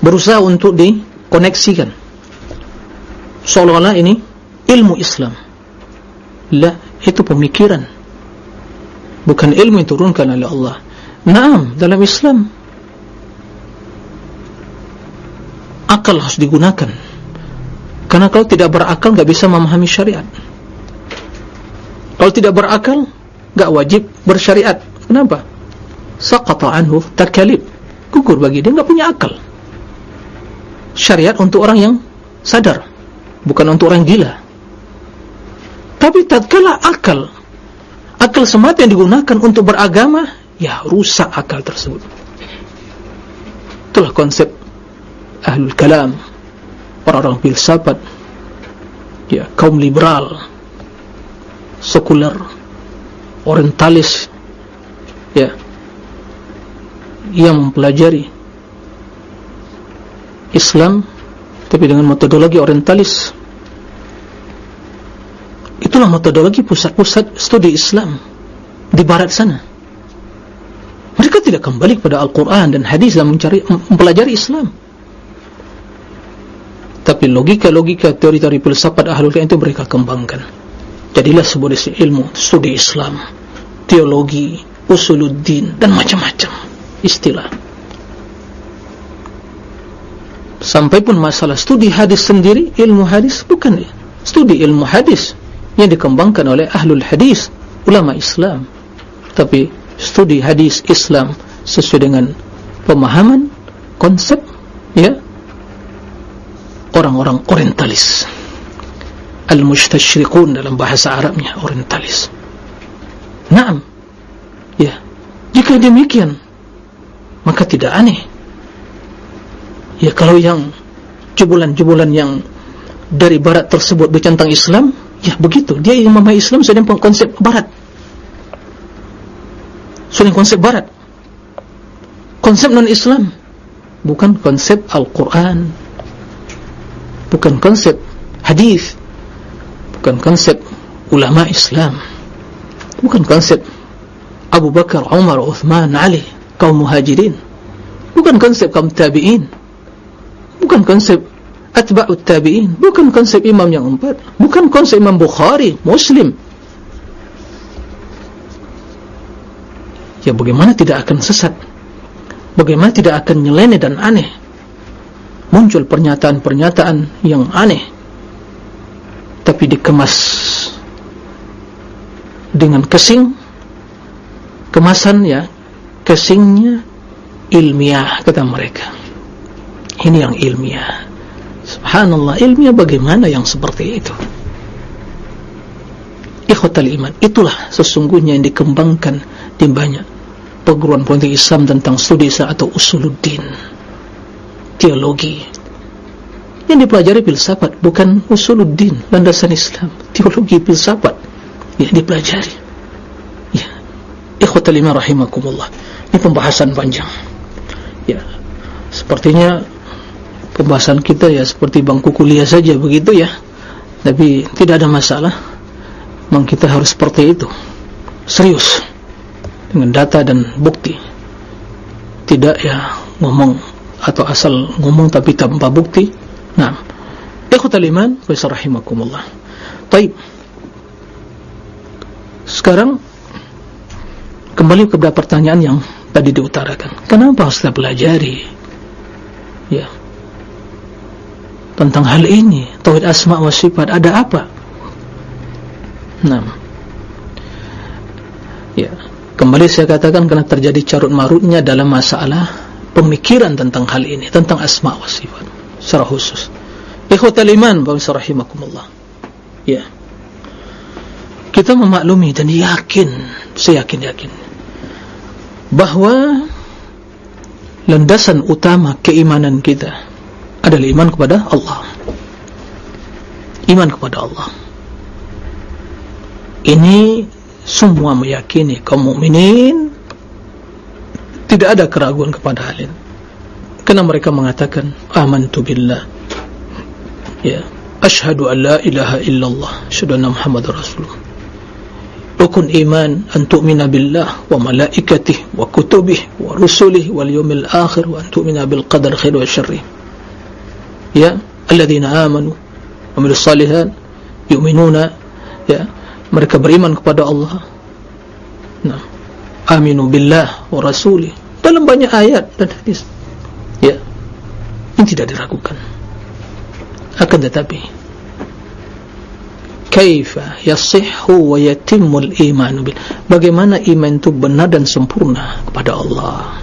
Berusaha untuk dikoneksikan. Seolah-olah ini ilmu Islam. Lah itu pemikiran. Bukan ilmu yang turunkan oleh Allah. Naam dalam Islam akal harus digunakan. Karena kalau tidak berakal tidak bisa memahami syariat. Kalau tidak berakal tidak wajib bersyariat. Kenapa? saqata anhu takalib. Gugur bagi dia tidak punya akal. Syariat untuk orang yang sadar bukan untuk orang gila tapi tatkala akal akal semata yang digunakan untuk beragama ya rusak akal tersebut. Itulah konsep ahlul kalam. Orang-orang filsafat ya kaum liberal sekuler orientalis ya yang mempelajari Islam tapi dengan metodologi orientalis itulah metodologi pusat-pusat studi Islam di barat sana. Mereka tidak kembali kepada Al-Quran dan hadis dalam mencari mempelajari Islam. Tapi logika-logika teori-teori filsafat ahlul itu mereka kembangkan. Jadilah sebuah ilmu studi Islam teologi usuluddin dan macam-macam istilah. Sampai pun masalah studi hadis sendiri ilmu hadis bukan studi ilmu hadis yang dikembangkan oleh ahlul hadis ulama Islam. Tapi studi hadis Islam sesuai dengan pemahaman konsep ya orang-orang orientalis. Al-mustashriqun dalam bahasa Arabnya orientalis. Naam. Ya. Jika demikian maka tidak aneh. Ya kalau yang jubulan-jubulan yang dari barat tersebut bercantang Islam Ya begitu, dia yang memahami Islam sudah konsep barat. Sudah konsep barat. Konsep non-Islam. Bukan konsep Al-Quran. Bukan konsep hadis. Bukan konsep ulama Islam. Bukan konsep Abu Bakar, Umar, Uthman, Ali kaum muhajirin. Bukan konsep kaum tabi'in. Bukan konsep atba'ut tabi'in. Bukan konsep imam yang empat. Bukan konsep imam Bukhari Muslim. Ya bagaimana tidak akan sesat? Bagaimana tidak akan nyeleneh dan aneh? Muncul pernyataan-pernyataan yang aneh. Tapi dikemas dengan kesing. Kemasan ya. Kesingnya ilmiah kata mereka. Ini yang ilmiah Subhanallah, ilmiah bagaimana yang seperti itu? Ikhwatal iman, itulah sesungguhnya yang dikembangkan di banyak perguruan politik Islam tentang studi atau usuluddin, teologi. Yang dipelajari filsafat bukan usuluddin, landasan Islam, teologi filsafat yang dipelajari. Ya. Ikhwatal iman rahimakumullah. Ini pembahasan panjang. Ya. Sepertinya pembahasan kita ya seperti bangku kuliah saja begitu ya. Tapi tidak ada masalah. Memang kita harus seperti itu. Serius. Dengan data dan bukti. Tidak ya ngomong atau asal ngomong tapi tanpa bukti. Nah. Ikhwatal iman rahimakumullah. Taib. Sekarang kembali kepada pertanyaan yang tadi diutarakan. Kenapa harus kita pelajari? Ya tentang hal ini. Tauhid asma wa sifat. Ada apa? Nah ya. Kembali saya katakan karena terjadi carut marutnya dalam masalah pemikiran tentang hal ini. Tentang asma wa sifat. Secara khusus. Ikhwatal iman ya. Kita memaklumi dan yakin saya yakin-yakin bahawa landasan utama keimanan kita adalah iman kepada Allah. Iman kepada Allah. Ini semua meyakini kaum mukminin. Tidak ada keraguan kepada hal ini. Kerana mereka mengatakan amantu billah. Ya. Ashhadu an la ilaha illallah. Syahadu anna muhammadar rasulullah. Rukun iman an tu'mina billah wa malaikatih wa kutubih wa rusulih wal yawmil akhir wa an tu'mina bil qadar khair wa syarri ya alladhina amanu wa amilus salihat yu'minuna ya mereka beriman kepada Allah. Nah aminu billah wa rasulih dalam banyak ayat dan hadis. Ya ini tidak diragukan. Akan tetapi kaifa yasihhu wa yatimmu al-iman bil bagaimana iman itu benar dan sempurna kepada Allah.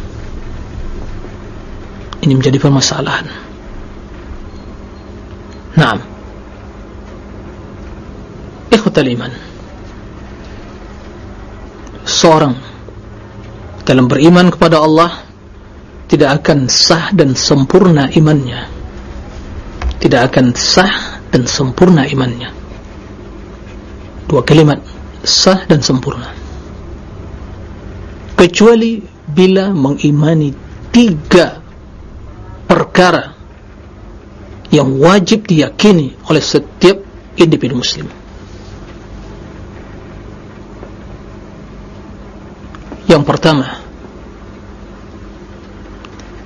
Ini menjadi permasalahan Naam. Ikhwatal iman seorang dalam beriman kepada Allah tidak akan sah dan sempurna imannya. Tidak akan sah dan sempurna imannya. Dua kalimat sah dan sempurna. Kecuali bila mengimani tiga perkara yang wajib diyakini oleh setiap individu muslim yang pertama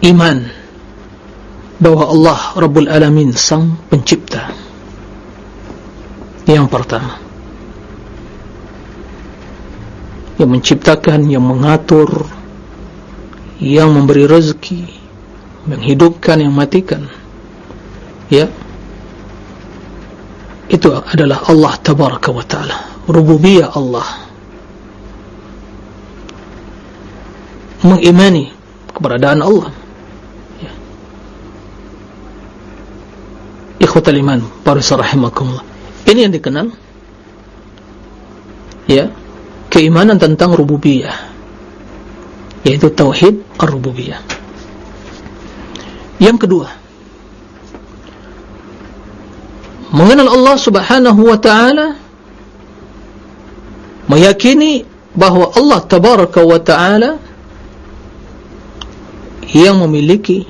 iman bahwa Allah Rabbul Alamin sang pencipta yang pertama yang menciptakan, yang mengatur, yang memberi rezeki, menghidupkan, yang matikan. Ya. Itu adalah Allah tabaraka wa taala, rububiyah Allah. Mengimani keberadaan Allah. Ya. Ikhwatal iman, para rahimakumullah. Ini yang dikenal ya keimanan tentang rububiyah yaitu tauhid ar-rububiyah yang kedua mengenal Allah subhanahu wa ta'ala meyakini bahawa Allah tabaraka wa ta'ala yang memiliki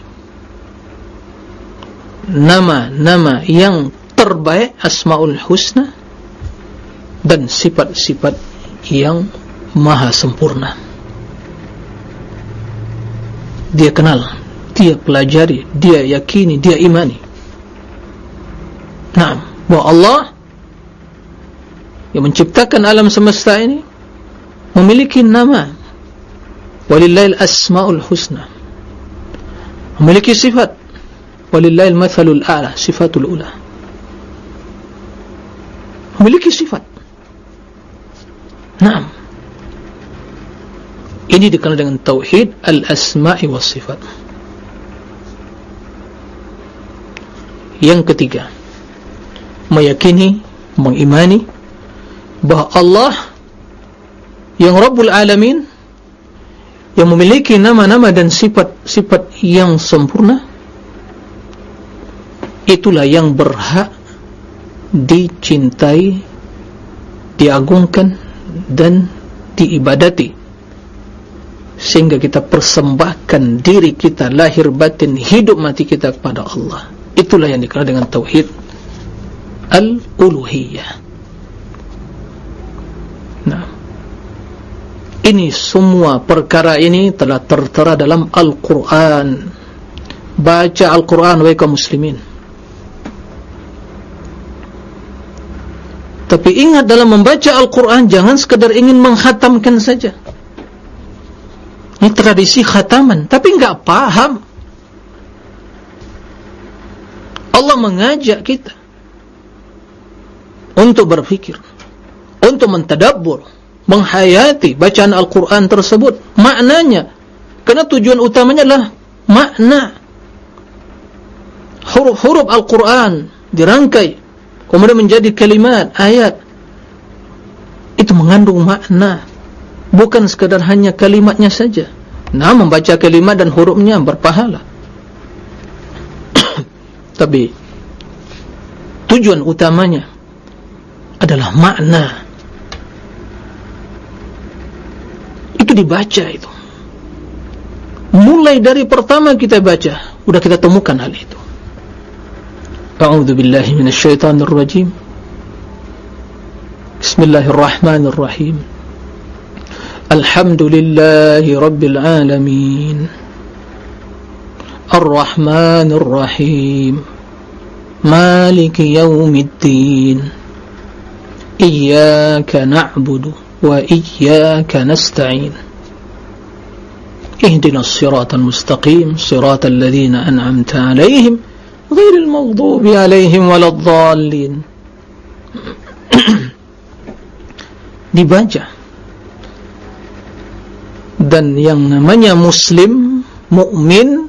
nama-nama yang terbaik asma'ul husna dan sifat-sifat yang maha sempurna. Dia kenal dia pelajari dia yakini dia imani nah bahwa Allah yang menciptakan alam semesta ini memiliki nama. Walillahi asmaul husna. Memiliki sifat. Walillahi mathalul a'la sifatul ula. Memiliki sifat. Naam. Ini dikenal dengan tauhid al-asma'i was sifat. Yang ketiga, meyakini, mengimani bahawa Allah yang Rabbul Alamin yang memiliki nama-nama dan sifat-sifat yang sempurna itulah yang berhak dicintai diagungkan dan diibadati. Sehingga kita persembahkan diri kita lahir batin hidup mati kita kepada Allah. Itulah yang dikenal dengan tauhid al-uluhiyah. Nah. Ini semua perkara ini telah tertera dalam Al-Quran. Baca Al-Quran wahai kaum muslimin. Tapi ingat dalam membaca Al-Quran jangan sekadar ingin menghatamkan saja. Ini tradisi khataman tapi enggak paham. Allah mengajak kita untuk berfikir untuk mentadabbur menghayati bacaan Al-Quran tersebut. Maknanya karena tujuan utamanya adalah makna. Huruf-huruf Al-Quran dirangkai kemudian menjadi kalimat, ayat. Itu mengandung makna. Bukan sekadar hanya kalimatnya saja. Nah membaca kalimat dan hurufnya berpahala. Tapi tujuan utamanya adalah makna. Itu dibaca itu. Mulai dari pertama kita baca sudah kita temukan hal itu. A'udzu billahi minasy syaithanir rajim Bismillahirrahmanirrahim. Alhamdulillahi rabbil alamin. Ar-Rahmanir Rahim Maliki yaumiddin Iyyaka na'budu وإياك نستعين اهدنا الصراط المستقيم صراط الذين أنعمت عليهم غير المغضوب عليهم ولا الضالين dibaca dan yang namanya muslim mukmin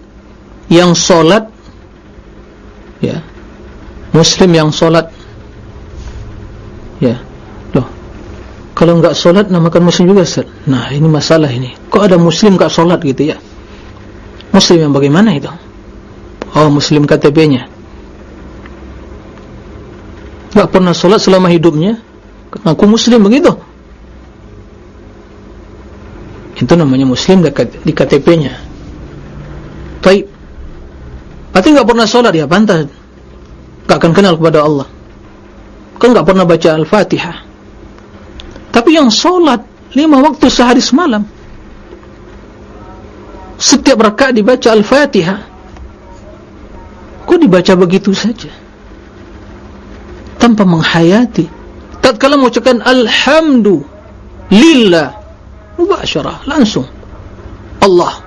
yang solat ya muslim yang solat ya. Kalau enggak solat namakan muslim juga Ustaz. Nah ini masalah ini. Kok ada muslim enggak solat gitu ya? Muslim yang bagaimana itu? Oh muslim KTP nya enggak pernah solat selama hidupnya. Aku muslim begitu. Itu namanya muslim di KTP nya baik. Berarti enggak pernah solat ya? Pantas. Enggak akan kenal kepada Allah kan enggak pernah baca Al-Fatihah. Tapi yang sholat lima waktu sehari semalam setiap rakaat dibaca Al-Fatihah kok dibaca begitu saja? Tanpa menghayati. Tatkala mengucapkan Alhamdulillah mubasyarah langsung. Allah.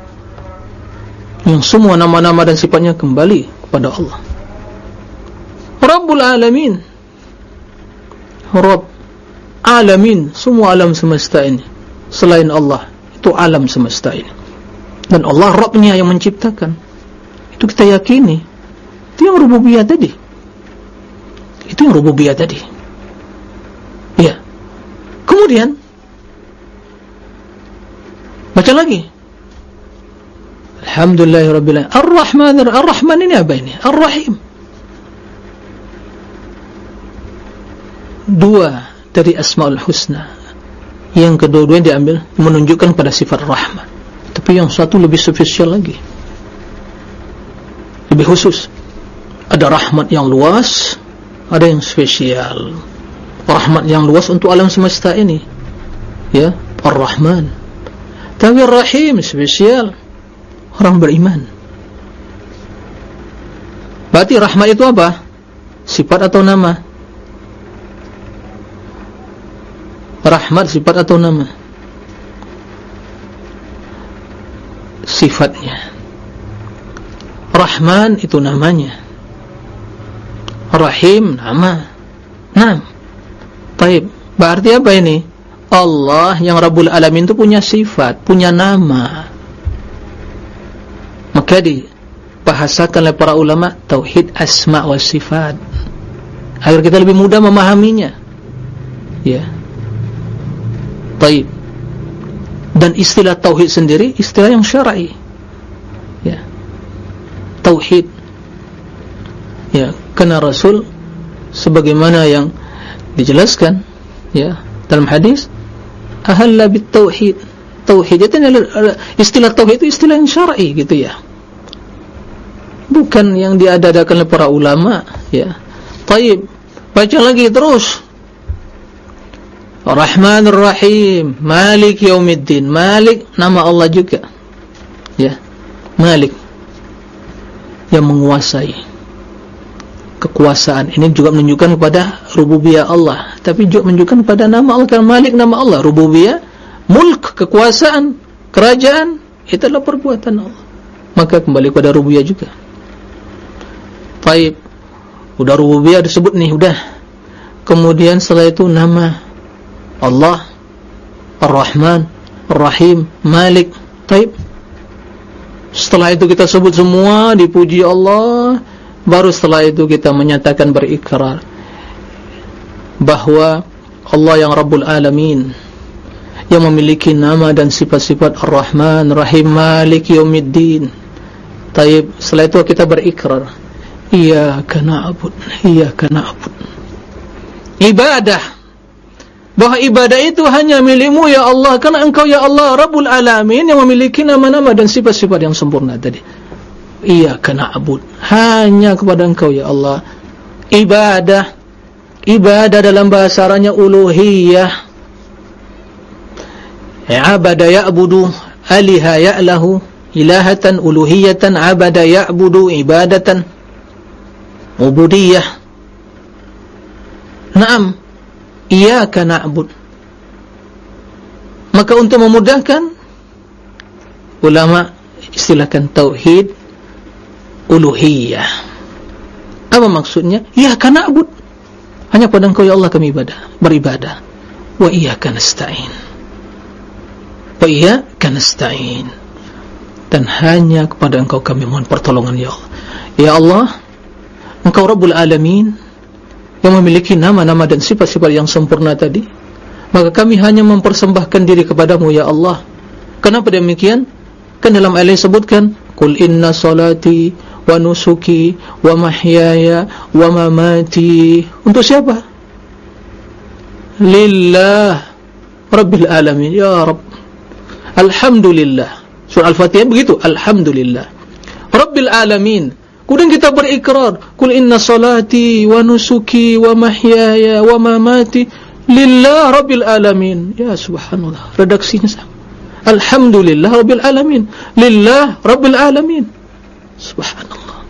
Yang semua nama-nama dan sifatnya kembali kepada Allah. Rabbul Alamin Rabb. Alamin semua alam semesta ini. Selain Allah itu alam semesta ini. Dan Allah Rabbnya yang menciptakan. Itu kita yakini. Itu yang rububiyah tadi. Itu yang rububiyah tadi. Ya kemudian baca lagi. Alhamdulillahirrabbilalamin Ar-Rahman Ar-Rahman ini apa ini? Ar-Rahim dua dari Asmaul Husna. Yang kedua-duanya diambil menunjukkan pada sifat rahmat. Tapi yang satu lebih spesial lagi. Lebih khusus. Ada rahmat yang luas ada yang spesial. Rahmat yang luas untuk alam semesta ini. Ya Ar-Rahman. Tapi Ar-Rahim spesial. Orang beriman. Berarti rahmat itu apa? sifat atau nama? Rahmat sifat atau nama? Sifatnya. Rahman itu namanya. Rahim nama. Nam. Taib. Berarti apa ini? Allah yang Rabbul Alamin itu punya sifat punya nama. Maka dibahasakan oleh para ulama tauhid asma wa sifat. Agar kita lebih mudah memahaminya. Ya Taib. Dan istilah tauhid sendiri istilah yang syar'i. Ya. Tauhid. Ya, karena Rasul sebagaimana yang dijelaskan ya dalam hadis ahalla bit tauhid. Tauhid itu istilah tauhid itu istilah yang syar'i gitu ya. Bukan yang diadakan oleh para ulama ya. Taib baca lagi terus Rahman Rahim Malik Yaumiddin. Malik nama Allah juga. Ya. Malik. Yang menguasai kekuasaan. Ini juga menunjukkan kepada rububiyah Allah. Tapi juga menunjukkan kepada nama Allah. Kan Malik nama Allah. Rububiyah mulk kekuasaan kerajaan itu adalah perbuatan Allah. Maka kembali kepada rububiyah juga. Baik udah rububiyah disebut nih udah. Kemudian setelah itu nama Allah Ar-Rahman Ar-Rahim Malik. Taib. Setelah itu kita sebut semua dipuji Allah. Baru setelah itu kita menyatakan berikrar bahawa Allah yang Rabbul Alamin yang memiliki nama dan sifat-sifat Ar-Rahman Rahim Malik Yawmiddin Taib. Setelah itu kita berikrar. Iyaka na'bud Iyaka na'bud. Ibadah bahawa ibadah itu hanya milikmu ya Allah. Karena engkau ya Allah Rabbul Alamin yang memiliki nama-nama dan sifat-sifat yang sempurna tadi. Iya kena abud. Hanya kepada engkau ya Allah. Ibadah. Ibadah dalam bahasa aranya uluhiyah. Abada ya'budu aliha ya'lahu ilahatan uluhiyatan abada ya'budu ibadatan ubudiyah. Naam Iyaka na'bud. Maka untuk memudahkan Ulama istilahkan Tauhid Uluhiyah. Apa maksudnya? Iyaka na'bud. Hanya pada engkau ya Allah kami ibadah Beribadah. Wa iyaka nasta'in. Wa iyaka nasta'in. Dan hanya kepada engkau kami mohon pertolongan ya Allah. Ya Allah Engkau Rabbul Alamin yang memiliki nama-nama dan sifat-sifat yang sempurna tadi maka kami hanya mempersembahkan diri kepadamu ya Allah. Kenapa demikian? Kan dalam ayat sebutkan kul inna salati wa nusuki wa mahyaya wa mamati. Untuk siapa? Lillah. Rabbil alamin. Ya rab alhamdulillah. Surah al-fatihah begitu. Alhamdulillah. Rabbil alamin Kemudian kita berikrar, kul inna salati wa nusuki wa mahyaya wa mamati lillah rabbil alamin. Ya subhanallah, redaksinya sama. Alhamdulillah rabbil alamin. Lillah rabbil alamin. Subhanallah.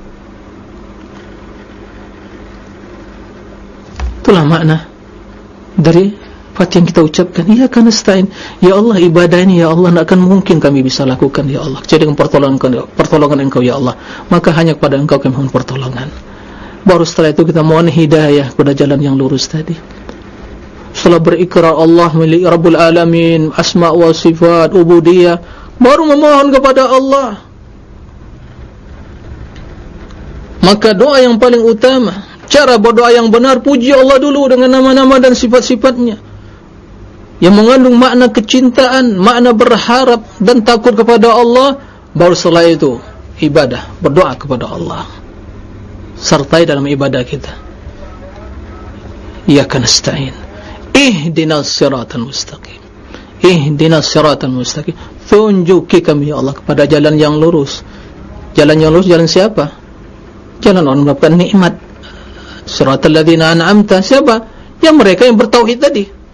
Itulah makna dari Fatih yang kita ucapkan Iya kan nasta'in Ya Allah ibadah ini Ya Allah Tak akan mungkin kami bisa lakukan Ya Allah. Jadi dengan pertolongan, pertolongan engkau Ya Allah. Maka hanya kepada engkau kami mohon pertolongan. Baru setelah itu kita mohon hidayah Kepada jalan yang lurus tadi. Setelah berikrar Allah milik Rabbul Alamin Asma' wa sifat Ubudiyah Baru memohon kepada Allah. Maka doa yang paling utama Cara berdoa yang benar Puji Allah dulu dengan nama-nama dan sifat-sifatnya yang mengandung makna kecintaan, makna berharap dan takut kepada Allah, baru setelah itu ibadah, berdoa kepada Allah. Sertai dalam ibadah kita. Ya kan nasta'in. Ihdinas siratal mustaqim. Ihdinas siratal mustaqim. Tunjuki kami ya Allah kepada jalan yang lurus. Jalan yang lurus jalan siapa? Jalan orang mendapatkan nikmat. Siratal ladzina an'amta siapa? Yang mereka yang bertauhid tadi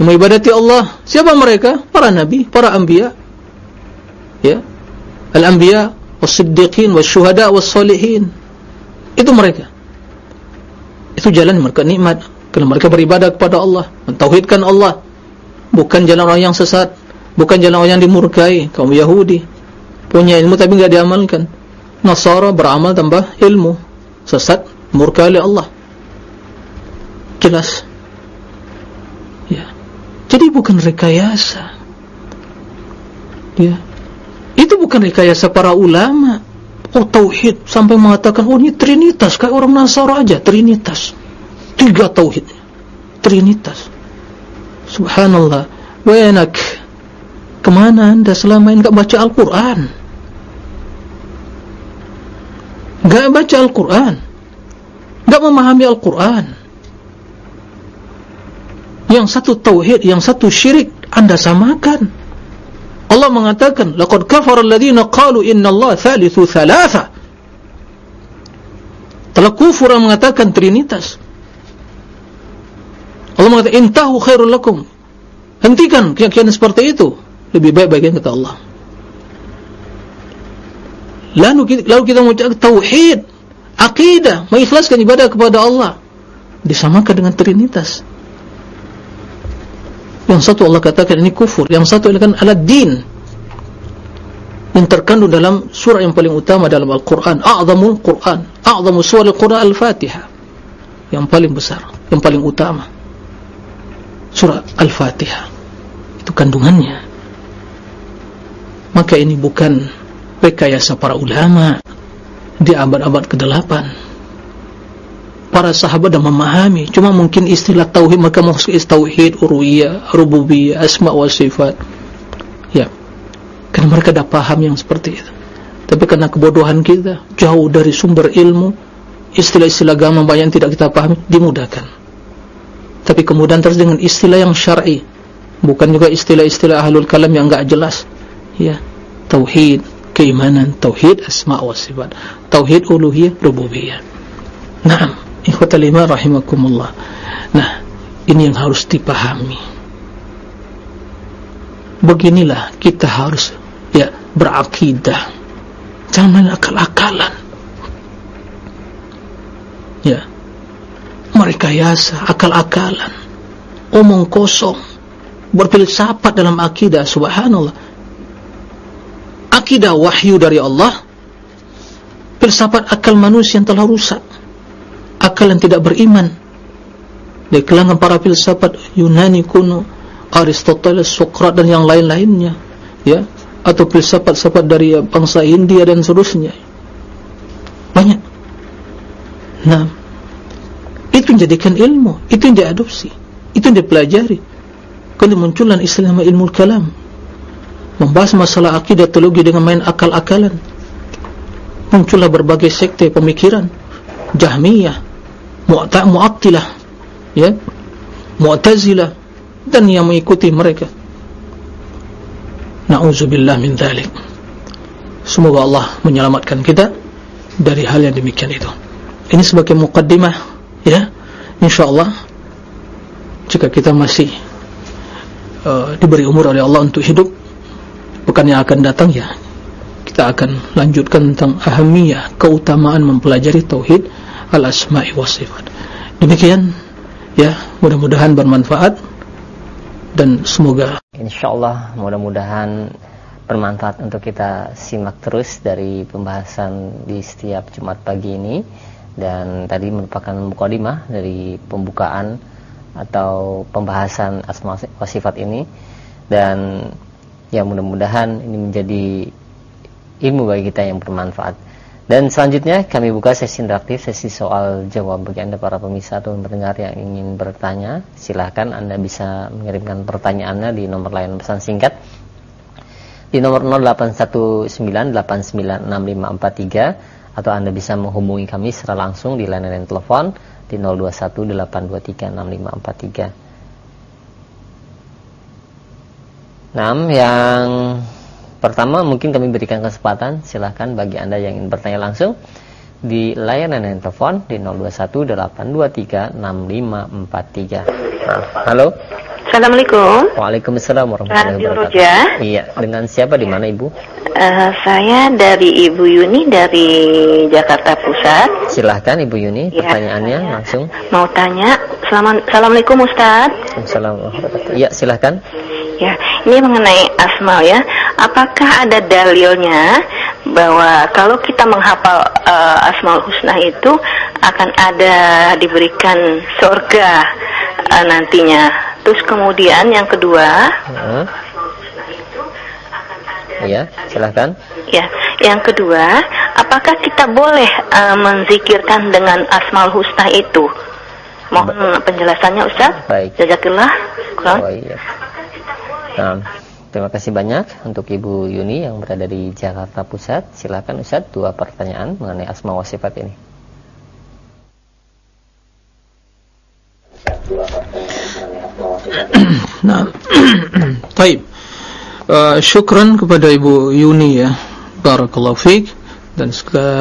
yang mengibadati Allah. Siapa mereka? para nabi, para anbiya. Ya. Al-anbiya was-siddiqin was-syuhada was-salihin. Itu mereka. Itu jalan mereka nikmat. Kerana mereka beribadah kepada Allah mentauhidkan Allah. Bukan jalan orang yang sesat. Bukan jalan orang yang dimurkai kaum Yahudi. Punya ilmu tapi tidak diamalkan. Nasara beramal tambah ilmu. Sesat murka oleh Allah. Jelas jadi bukan rekayasa. Ya. Itu bukan rekayasa para ulama. Oh tauhid sampai mengatakan oh ini trinitas kayak orang Nasara aja trinitas. Tiga tauhid. Trinitas. Subhanallah. Wayanak. Kemana anda selama ini enggak baca Al-Quran? Enggak baca Al-Quran. Enggak memahami Al-Quran yang satu tauhid, yang satu syirik anda samakan. Allah mengatakan, "Laqad kafara alladziina qalu inna Allah thalithu thalatha." Telah kufur mengatakan trinitas. Allah mengatakan intahu khairul lakum hentikan keyakinan seperti itu lebih baik bagian kata Allah lalu kita, lalu kita mengucapkan tauhid akidah mengikhlaskan ibadah kepada Allah disamakan dengan trinitas yang satu Allah katakan ini kufur. Yang satu adalah ala din. Yang terkandung dalam surah yang paling utama dalam Al-Quran. A'zamul Quran. A'zamu surah Al-Quran Al-Fatihah yang paling besar. Yang paling utama. Surah Al-Fatihah itu kandungannya. Maka ini bukan rekayasa para ulama. Di abad-abad ke-8 para sahabat dah memahami. Cuma mungkin istilah tauhid maka maksud tauhid uruhiyah rububiyah asma wa sifat. Ya. Karena mereka dah paham yang seperti itu. Tapi karena kebodohan kita jauh dari sumber ilmu istilah-istilah agama banyak yang tidak kita pahami dimudahkan. Tapi kemudian terus dengan istilah yang syar'i. Bukan juga istilah-istilah ahlul kalam yang enggak jelas. Ya. Tauhid keimanan tauhid asma wa sifat. Tauhid uluhiyah rububiyah. Na'am ikhwatal iman rahimakumullah. Nah ini yang harus dipahami. Beginilah kita harus ya berakidah. Jangan akal-akalan. Ya. Mereka yasa akal-akalan. Omong kosong. Berfilsafat dalam akidah subhanallah. Akidah wahyu dari Allah. Filsafat akal manusia yang telah rusak akal yang tidak beriman. Dari kelangan para filsafat Yunani kuno Aristoteles, Sokrat dan yang lain-lainnya ya atau filsafat-filsafat dari bangsa India dan seterusnya. Banyak. Nah itu menjadikan ilmu itu yang diadopsi itu yang dipelajari. Kalau munculan istilah ilmu kalam. Membahas masalah akidah teologi dengan main akal-akalan. Muncullah berbagai sekte pemikiran. Jahmiyah Mu'attilah ya. Mu'tazilah dan yang mengikuti mereka. Na'udzubillah min dhalik. Semoga Allah menyelamatkan kita dari hal yang demikian itu. Ini sebagai muqaddimah ya. insyaAllah jika kita masih uh, diberi umur oleh Allah untuk hidup pekan yang akan datang ya kita akan lanjutkan tentang ahamiyah keutamaan mempelajari tauhid al-asma'i wa sifat. Demikian ya mudah-mudahan bermanfaat dan semoga insyaallah mudah-mudahan bermanfaat untuk kita simak terus dari pembahasan di setiap Jumat pagi ini. Dan tadi merupakan mukadimah dari pembukaan atau pembahasan asma wa sifat ini. Dan ya mudah-mudahan ini menjadi ilmu bagi kita yang bermanfaat dan selanjutnya kami buka sesi interaktif, sesi soal jawab bagi Anda para pemirsa atau pendengar yang ingin bertanya. Silahkan Anda bisa mengirimkan pertanyaannya di nomor layanan pesan singkat di nomor 0819896543 atau Anda bisa menghubungi kami secara langsung di layanan telepon di 0218236543. Nah, yang Pertama mungkin kami berikan kesempatan silahkan bagi Anda yang ingin bertanya langsung di layanan telepon di 0218236543. Nah, halo. Assalamualaikum. Waalaikumsalam warahmatullahi wabarakatuh. Iya, dengan siapa di mana Ibu? Uh, saya dari Ibu Yuni dari Jakarta Pusat. Silahkan Ibu Yuni, ya, pertanyaannya langsung. Mau tanya, Assalamualaikum Ustaz. Assalamualaikum Iya, silahkan. Ya, ini mengenai asmal ya. Apakah ada dalilnya bahwa kalau kita menghafal uh, asmaul husna itu akan ada diberikan surga uh, nantinya? Terus kemudian yang kedua, uh. Iya, silahkan. Ya, yang kedua, apakah kita boleh uh, menzikirkan dengan asmaul husna itu? Mohon penjelasannya Ustaz. Baik. Jazakallah. Oh, iya. Nah, terima kasih banyak untuk Ibu Yuni yang berada di Jakarta Pusat. Silakan Ustaz dua pertanyaan mengenai asma wa sifat ini. Nah, baik. Uh, syukran kepada Ibu Yuni ya. Barakallahu fiik dan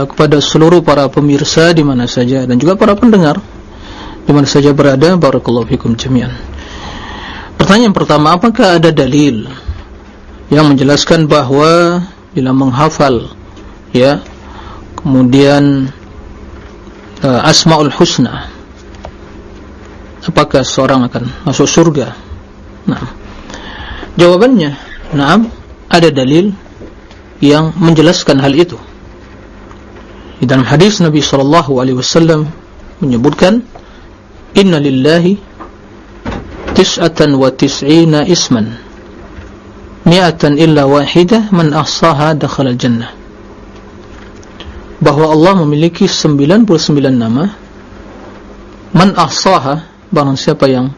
kepada seluruh para pemirsa di mana saja dan juga para pendengar di mana saja berada barakallahu fikum jami'an pertanyaan pertama apakah ada dalil yang menjelaskan bahawa bila menghafal ya kemudian uh, asmaul husna apakah seorang akan masuk surga? Nah jawabannya na'am ada dalil yang menjelaskan hal itu. Di dalam hadis Nabi sallallahu alaihi wasallam menyebutkan inna lillahi tis'atan wa tis'ina isman. Mi'atan illa wahidah man ahsaha dakhala jannah bahawa Allah memiliki 99 nama. Man ahsaha barang siapa yang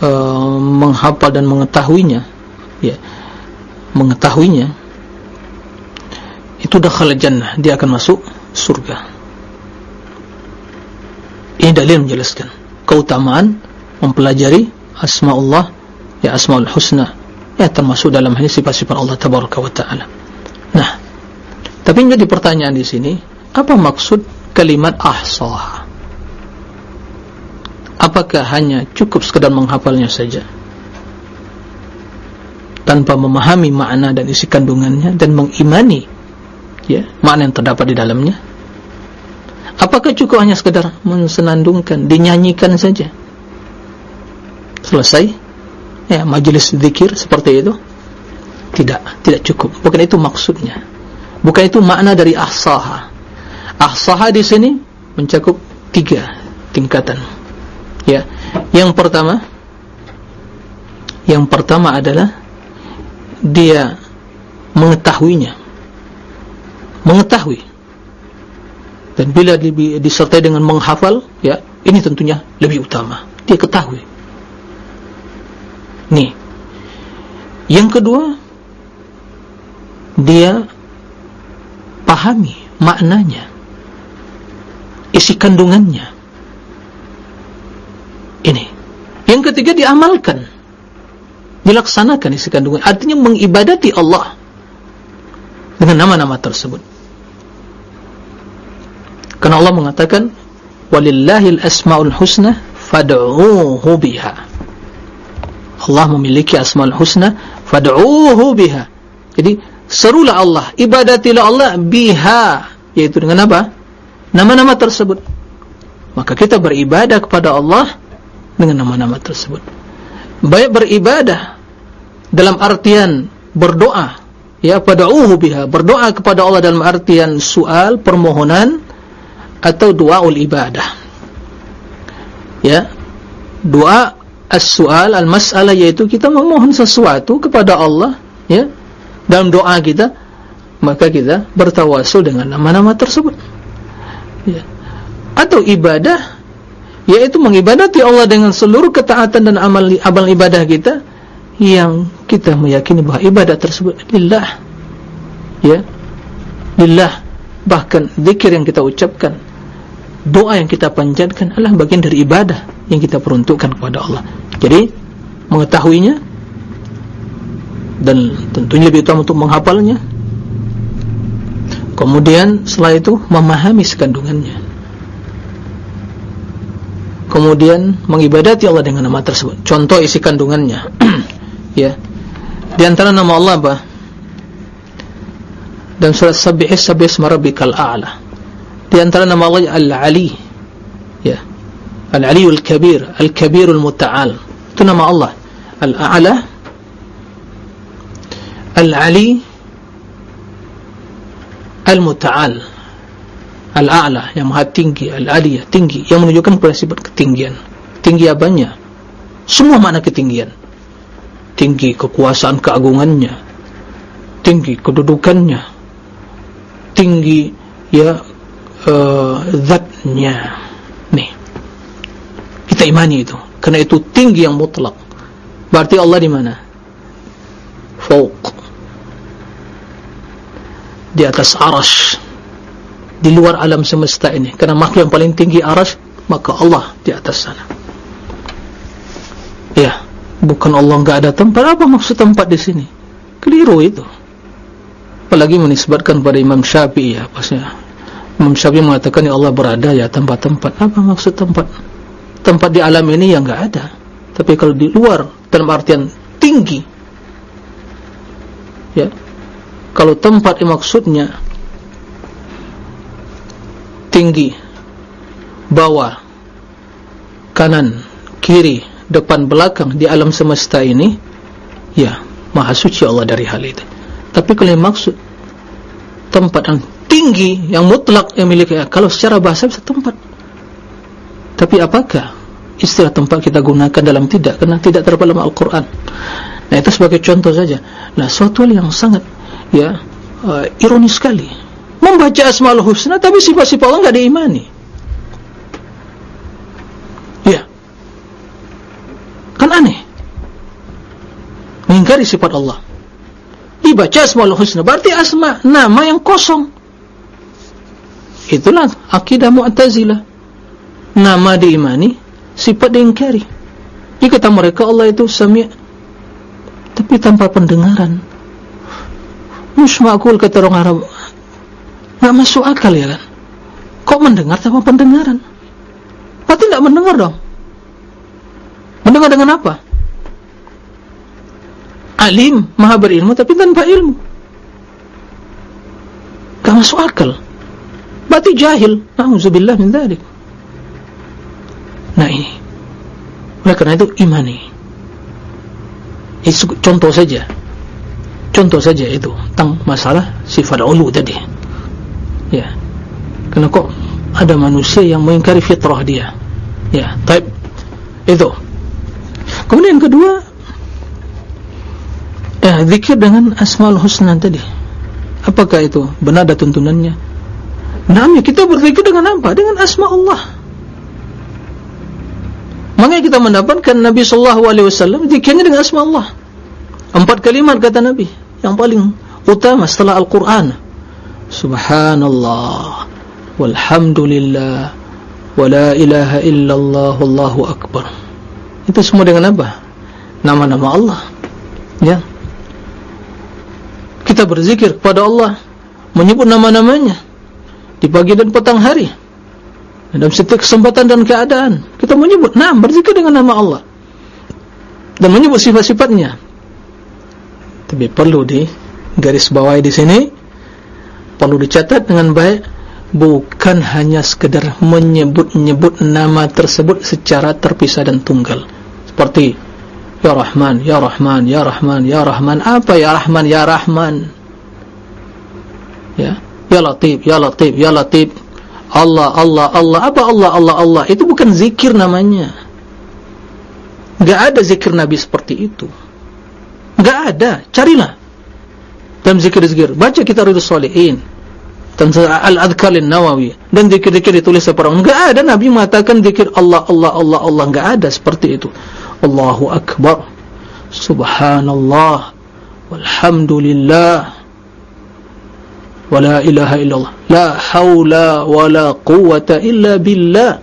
uh, menghafal dan mengetahuinya ya mengetahuinya itu dakhala jannah dia akan masuk surga. Ini dalil menjelaskan keutamaan mempelajari asma Allah ya asmaul husna ya termasuk dalam hal sifat-sifat Allah tabaraka wa taala nah tapi menjadi pertanyaan di sini, apa maksud kalimat ahsah? Apakah hanya cukup sekadar menghafalnya saja? Tanpa memahami makna dan isi kandungannya dan mengimani ya, makna yang terdapat di dalamnya? Apakah cukup hanya sekadar mensenandungkan, dinyanyikan saja? Selesai? Ya, majelis zikir seperti itu? Tidak, tidak cukup. Bukan itu maksudnya. Bukan itu makna dari ahsaha. Ahsaha di sini mencakup tiga tingkatan. Ya, yang pertama, yang pertama adalah dia mengetahuinya, mengetahui. Dan bila disertai dengan menghafal, ya, ini tentunya lebih utama. Dia ketahui. Nih, yang kedua, dia pahami maknanya isi kandungannya. Ini. Yang ketiga diamalkan. Dilaksanakan isi kandungan. Artinya mengibadati Allah dengan nama-nama tersebut. Karena Allah mengatakan walillahil asma'ul husna fad'uuhu biha Allah memiliki asma'ul husna fad'uuhu biha jadi serulah Allah, ibadatilah Allah biha, yaitu dengan apa? Nama-nama tersebut. Maka kita beribadah kepada Allah dengan nama-nama tersebut. Baik beribadah dalam artian berdoa, ya pada'uhu biha, berdoa kepada Allah dalam artian soal, permohonan atau doaul ibadah. Ya. Doa as-su'al al-mas'alah yaitu kita memohon sesuatu kepada Allah, ya dalam doa kita maka kita bertawasul dengan nama-nama tersebut. Ya. atau ibadah yaitu mengibadati Allah dengan seluruh ketaatan dan amal amal ibadah kita yang kita meyakini bahawa ibadah tersebut lillah. Ya. Lillah. Bahkan zikir yang kita ucapkan doa yang kita panjatkan adalah bagian dari ibadah yang kita peruntukkan kepada Allah. Jadi mengetahuinya dan tentunya lebih utama untuk menghafalnya. Kemudian setelah itu memahami sekandungannya. Kemudian mengibadati Allah dengan nama tersebut. Contoh isi kandungannya. Ya. Di antara nama Allah apa? Dan surat sabihis sabihis marabikal a'la di antara nama Allah al-ali. Ya. Al-aliul kabir al-kabirul muta'al itu nama Allah. Al-a'la. Al-Ali Al-Muta'al. Al-A'la yang maha tinggi. Al-Aliyah tinggi. Yang menunjukkan sifat ketinggian. Tinggi apanya semua makna ketinggian. Tinggi kekuasaan keagungannya. Tinggi kedudukannya. Tinggi ya zatnya nih. Kita imani itu. Karena itu tinggi yang mutlak. Berarti Allah di mana? Fauq di atas arash. Di luar alam semesta ini. Karena makhluk yang paling tinggi arash maka Allah di atas sana. Ya. Bukan Allah enggak ada tempat. Apa maksud tempat di sini? Keliru itu. Apalagi menisbatkan pada Imam Syafi'i ya pasnya Imam Syafi'i mengatakan ya Allah berada ya tempat-tempat. Apa maksud tempat? Tempat di alam ini yang enggak ada. Tapi kalau di luar dalam artian tinggi. Ya. Kalau tempat maksudnya tinggi bawah kanan kiri depan belakang di alam semesta ini ya maha suci Allah dari hal itu. Tapi kalau maksud tempat yang tinggi yang mutlak yang milik kalau secara bahasa bisa tempat. Tapi apakah istilah tempat kita gunakan dalam tidak? Karena tidak dalam Al-Quran. Nah itu sebagai contoh saja. Nah suatu hal yang sangat ya uh, ironis sekali. Membaca asma'ul husna tapi sifat-sifat Allah tidak diimani. Ya. Kan aneh. Mengingkari sifat Allah. Dibaca asma'ul husna berarti asma nama yang kosong itulah akidah mu'tazilah nama diimani sifat diingkari jika kata mereka Allah itu sami' tapi tanpa pendengaran. Musmakul kata orang Arab tidak masuk akal ya kan? Kok mendengar tanpa pendengaran? Berarti tidak mendengar dong. Mendengar dengan apa? Alim maha berilmu tapi tanpa ilmu. Tidak masuk akal berarti jahil. Na'udzubillah min dhalik. Nah ini. Oleh kerana itu imani Itu contoh saja. Contoh saja itu Tentang masalah sifat ulu tadi. Ya. Kerana kok ada manusia yang mengingkari fitrah dia? Ya Taib Itu. Kemudian yang kedua Ya zikir dengan asma'ul husna tadi. Apakah itu benar ada tuntunannya Namanya kita berzikir dengan apa? Dengan asma' Allah Makanya kita mendapatkan Nabi sallallahu alaihi wasallam zikirnya dengan asma Allah. Empat kalimat kata Nabi yang paling utama setelah Al-Qur'an. Subhanallah walhamdulillah wala ilaha illallah wallahu akbar. Itu semua dengan apa? Nama-nama Allah. Ya. Kita berzikir kepada Allah menyebut nama-namanya di pagi dan petang hari. Dalam setiap kesempatan dan keadaan. Kita menyebut nama berzikir dengan nama Allah. Dan menyebut sifat-sifatnya. Tapi perlu di garis bawahi di sini perlu dicatat dengan baik bukan hanya sekedar menyebut-nyebut nama tersebut secara terpisah dan tunggal. Seperti Ya Rahman, Ya Rahman, Ya Rahman, Ya Rahman. Apa Ya Rahman, Ya Rahman Ya Ya Latif, Ya Latif, Ya Latif Allah, Allah, Allah. Apa Allah, Allah, Allah? Itu bukan zikir namanya. Enggak ada zikir Nabi seperti itu. Enggak ada. Carilah. Dalam zikir-zikir. Baca kita Ridus Salihin. Al-Adhkalin Nawawi. Dan zikir-zikir ditulis seperti Enggak ada Nabi mengatakan zikir Allah, Allah, Allah, Allah. Enggak ada seperti itu. Allahu Akbar. Subhanallah. Walhamdulillah wala ilaha illallah. La haula wala quwata illa billah.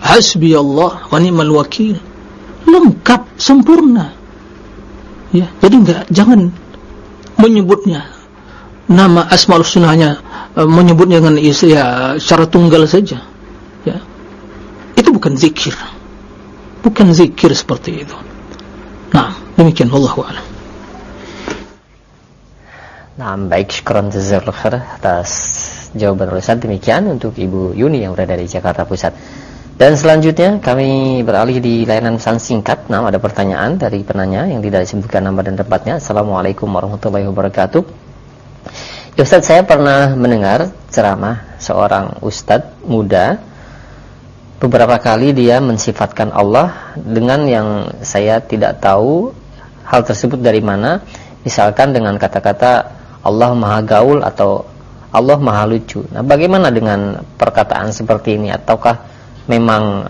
Hasbi Allah wa ni'mal wakil. Lengkap sempurna. Ya jadi enggak jangan menyebutnya. Nama asmaul husnanya uh, menyebutnya dengan ya secara tunggal saja. Ya. Itu bukan zikir. Bukan zikir seperti itu. Nah demikian wallahu a'lam Nah, baik syukuran jazakallahu atas jawaban Ustaz demikian untuk Ibu Yuni yang berada di Jakarta Pusat. Dan selanjutnya kami beralih di layanan pesan singkat. Nah, ada pertanyaan dari penanya yang tidak disebutkan nama dan tempatnya. Assalamualaikum warahmatullahi wabarakatuh. Ya, Ustaz, saya pernah mendengar ceramah seorang ustaz muda beberapa kali dia mensifatkan Allah dengan yang saya tidak tahu hal tersebut dari mana. Misalkan dengan kata-kata Allah maha gaul atau Allah maha lucu. Nah, bagaimana dengan perkataan seperti ini? Ataukah memang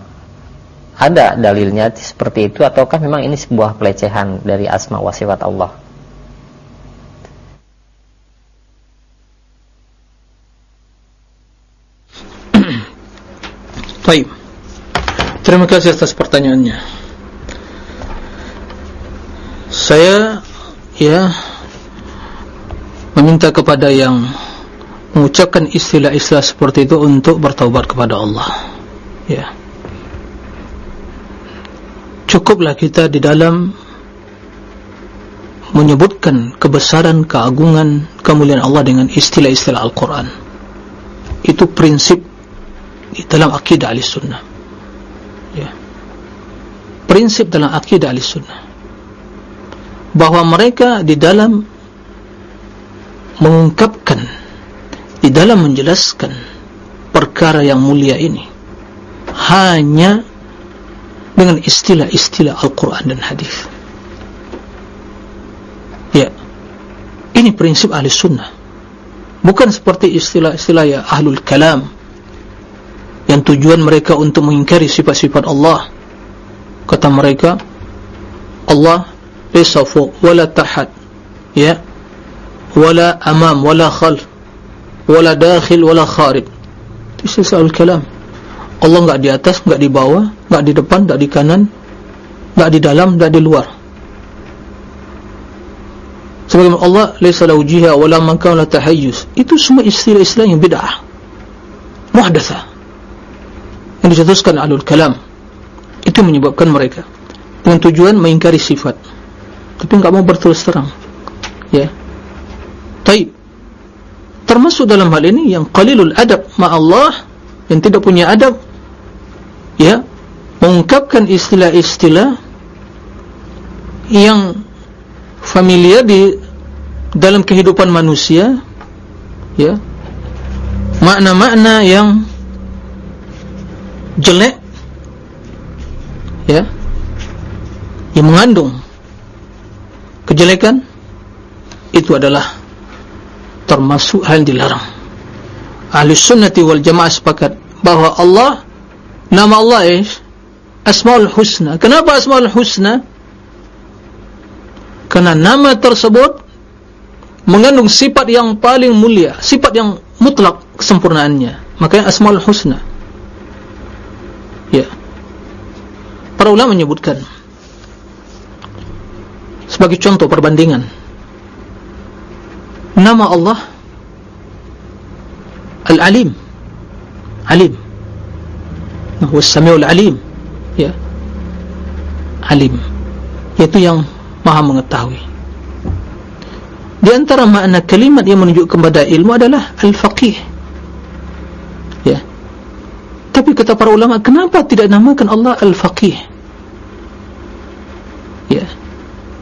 ada dalilnya seperti itu ataukah memang ini sebuah pelecehan dari asma wa sifat Allah? Baik. Terima kasih atas pertanyaannya. Saya ya meminta kepada yang mengucapkan istilah-istilah seperti itu untuk bertaubat kepada Allah. Ya. Cukuplah kita di dalam menyebutkan kebesaran, keagungan, kemuliaan Allah dengan istilah-istilah Al-Quran. Itu prinsip di dalam akidah al-sunnah ya. prinsip dalam akidah al-sunnah bahawa mereka di dalam mengungkapkan di dalam menjelaskan perkara yang mulia ini hanya dengan istilah-istilah Al-Quran dan Hadis. Ya, ini prinsip ahli sunnah. Bukan seperti istilah-istilah ya ahlul kalam yang tujuan mereka untuk mengingkari sifat-sifat Allah. Kata mereka, Allah lesafu wala tahad, ya, wala amam wala khalf, wala dakhil wala kharib. Itu istilah al-kalam. Allah enggak di atas, enggak di bawah, enggak di depan, enggak di kanan, enggak di dalam, enggak di luar. Sebagaimana Allah laisa lahu jiha wala makan wala tahayyus. Itu semua istilah-istilah yang bid'ah. Muhdatsah. Yang dicetuskan alul kalam. Itu menyebabkan mereka dengan tujuan mengingkari sifat. Tapi enggak mau berterus terang. Ya. Baik. Termasuk dalam hal ini yang qalilul adab ma Allah yang tidak punya adab ya mengungkapkan istilah-istilah yang familiar di dalam kehidupan manusia ya makna-makna yang jelek ya yang mengandung kejelekan itu adalah termasuk hal yang dilarang ahli sunnati wal jamaah sepakat bahawa Allah nama Allah is Asmaul Husna. Kenapa Asmaul Husna? Karena nama tersebut mengandung sifat yang paling mulia, sifat yang mutlak kesempurnaannya. Makanya Asmaul Husna. Ya. Para ulama menyebutkan sebagai contoh perbandingan nama Allah Al-Alim. Alim. Huwa As-Sami'ul Alim. Ya. Alim. Yaitu yang maha mengetahui. Di antara makna kalimat yang menunjukkan kepada ilmu adalah al-faqih. Ya. Tapi kata para ulama kenapa tidak namakan Allah al-faqih? Ya.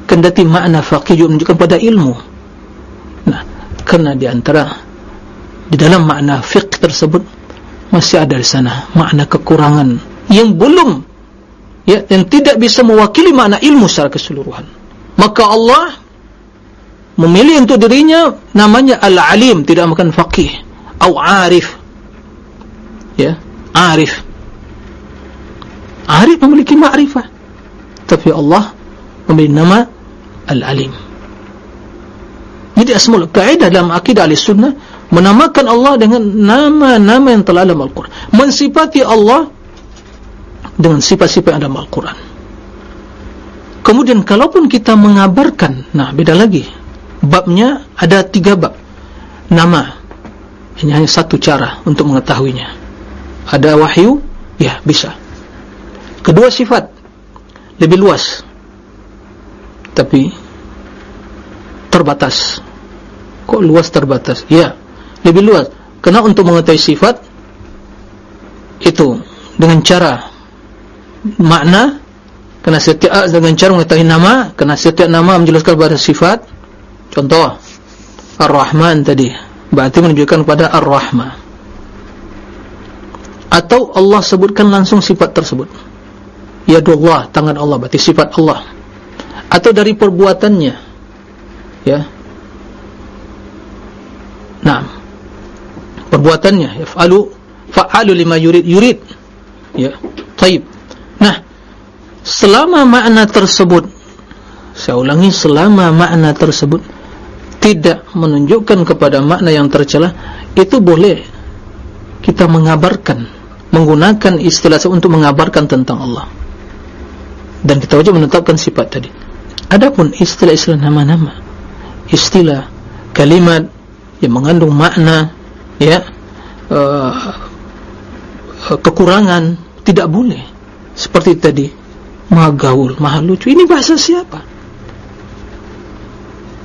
Kendati makna faqih juga menunjukkan pada ilmu karena di antara di dalam makna fiqh tersebut masih ada di sana makna kekurangan yang belum ya, yang tidak bisa mewakili makna ilmu secara keseluruhan. Maka Allah memilih untuk dirinya namanya Al-Alim, tidak makan faqih atau arif. Ya, arif. Arif memiliki ma'rifah. Tapi Allah memilih nama Al-Alim. Jadi asmul kaidah dalam akidah Ahlussunnah menamakan Allah dengan nama-nama yang telah dalam Al-Qur'an. Mensifati Allah dengan sifat-sifat dalam Al-Quran. Kemudian kalaupun kita mengabarkan nah beda lagi. Babnya ada tiga bab. Nama. Ini hanya satu cara untuk mengetahuinya. Ada wahyu? Ya bisa. Kedua sifat. Lebih luas. Tapi terbatas kok luas terbatas. Ya lebih luas. Karena untuk mengetahui sifat itu dengan cara makna kena setiap dengan cara mengetahui nama kena setiap nama menjelaskan kepada sifat. Contoh Ar-Rahman tadi. Berarti menunjukkan kepada Ar-Rahman. Atau Allah sebutkan langsung sifat tersebut. Yadullah tangan Allah. Berarti sifat Allah. Atau dari perbuatannya. Ya nah perbuatannya yaf'alu fa'alu lima yurid yurid ya taib Nah, selama makna tersebut, saya ulangi, selama makna tersebut tidak menunjukkan kepada makna yang tercela, itu boleh kita mengabarkan, menggunakan istilah untuk mengabarkan tentang Allah. Dan kita wajib menetapkan sifat tadi. Adapun istilah-istilah nama-nama, istilah kalimat yang mengandung makna, ya, uh, kekurangan, tidak boleh seperti tadi maha gaul, maha lucu. Ini bahasa siapa?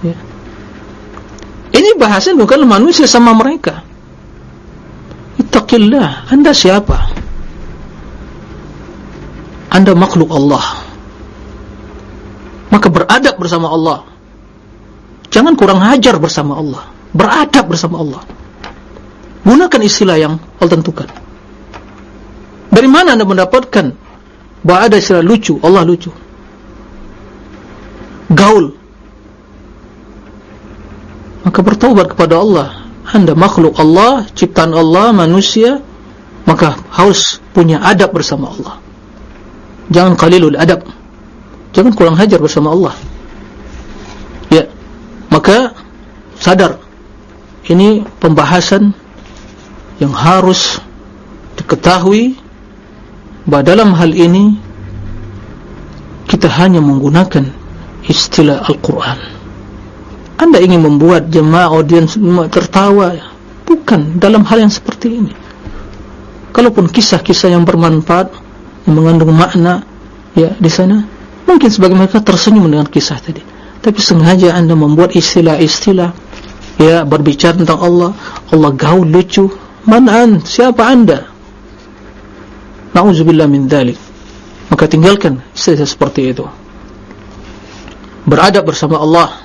Ya. Ini bahasa bukan manusia sama mereka. Ittaqillah, anda siapa? Anda makhluk Allah. Maka beradab bersama Allah. Jangan kurang hajar bersama Allah. Beradab bersama Allah. Gunakan istilah yang Allah tentukan. Dari mana anda mendapatkan bahwa ada istilah lucu, Allah lucu. Gaul. Maka bertaubat kepada Allah anda makhluk Allah, ciptaan Allah, manusia, maka harus punya adab bersama Allah. Jangan qalilul adab. Jangan kurang hajar bersama Allah. Ya. Maka sadar ini pembahasan yang harus diketahui bahwa dalam hal ini kita hanya menggunakan istilah Al-Quran. Anda ingin membuat jemaah audiens tertawa? Bukan dalam hal yang seperti ini. Kalaupun kisah-kisah yang bermanfaat yang mengandung makna ya di sana mungkin sebagai mereka tersenyum dengan kisah tadi. Tapi sengaja anda membuat istilah-istilah ya berbicara tentang Allah. Allah gaul lucu. Man'an siapa anda? Na'udzubillah min dhalik. Maka tinggalkan istilah seperti itu. Beradab bersama Allah.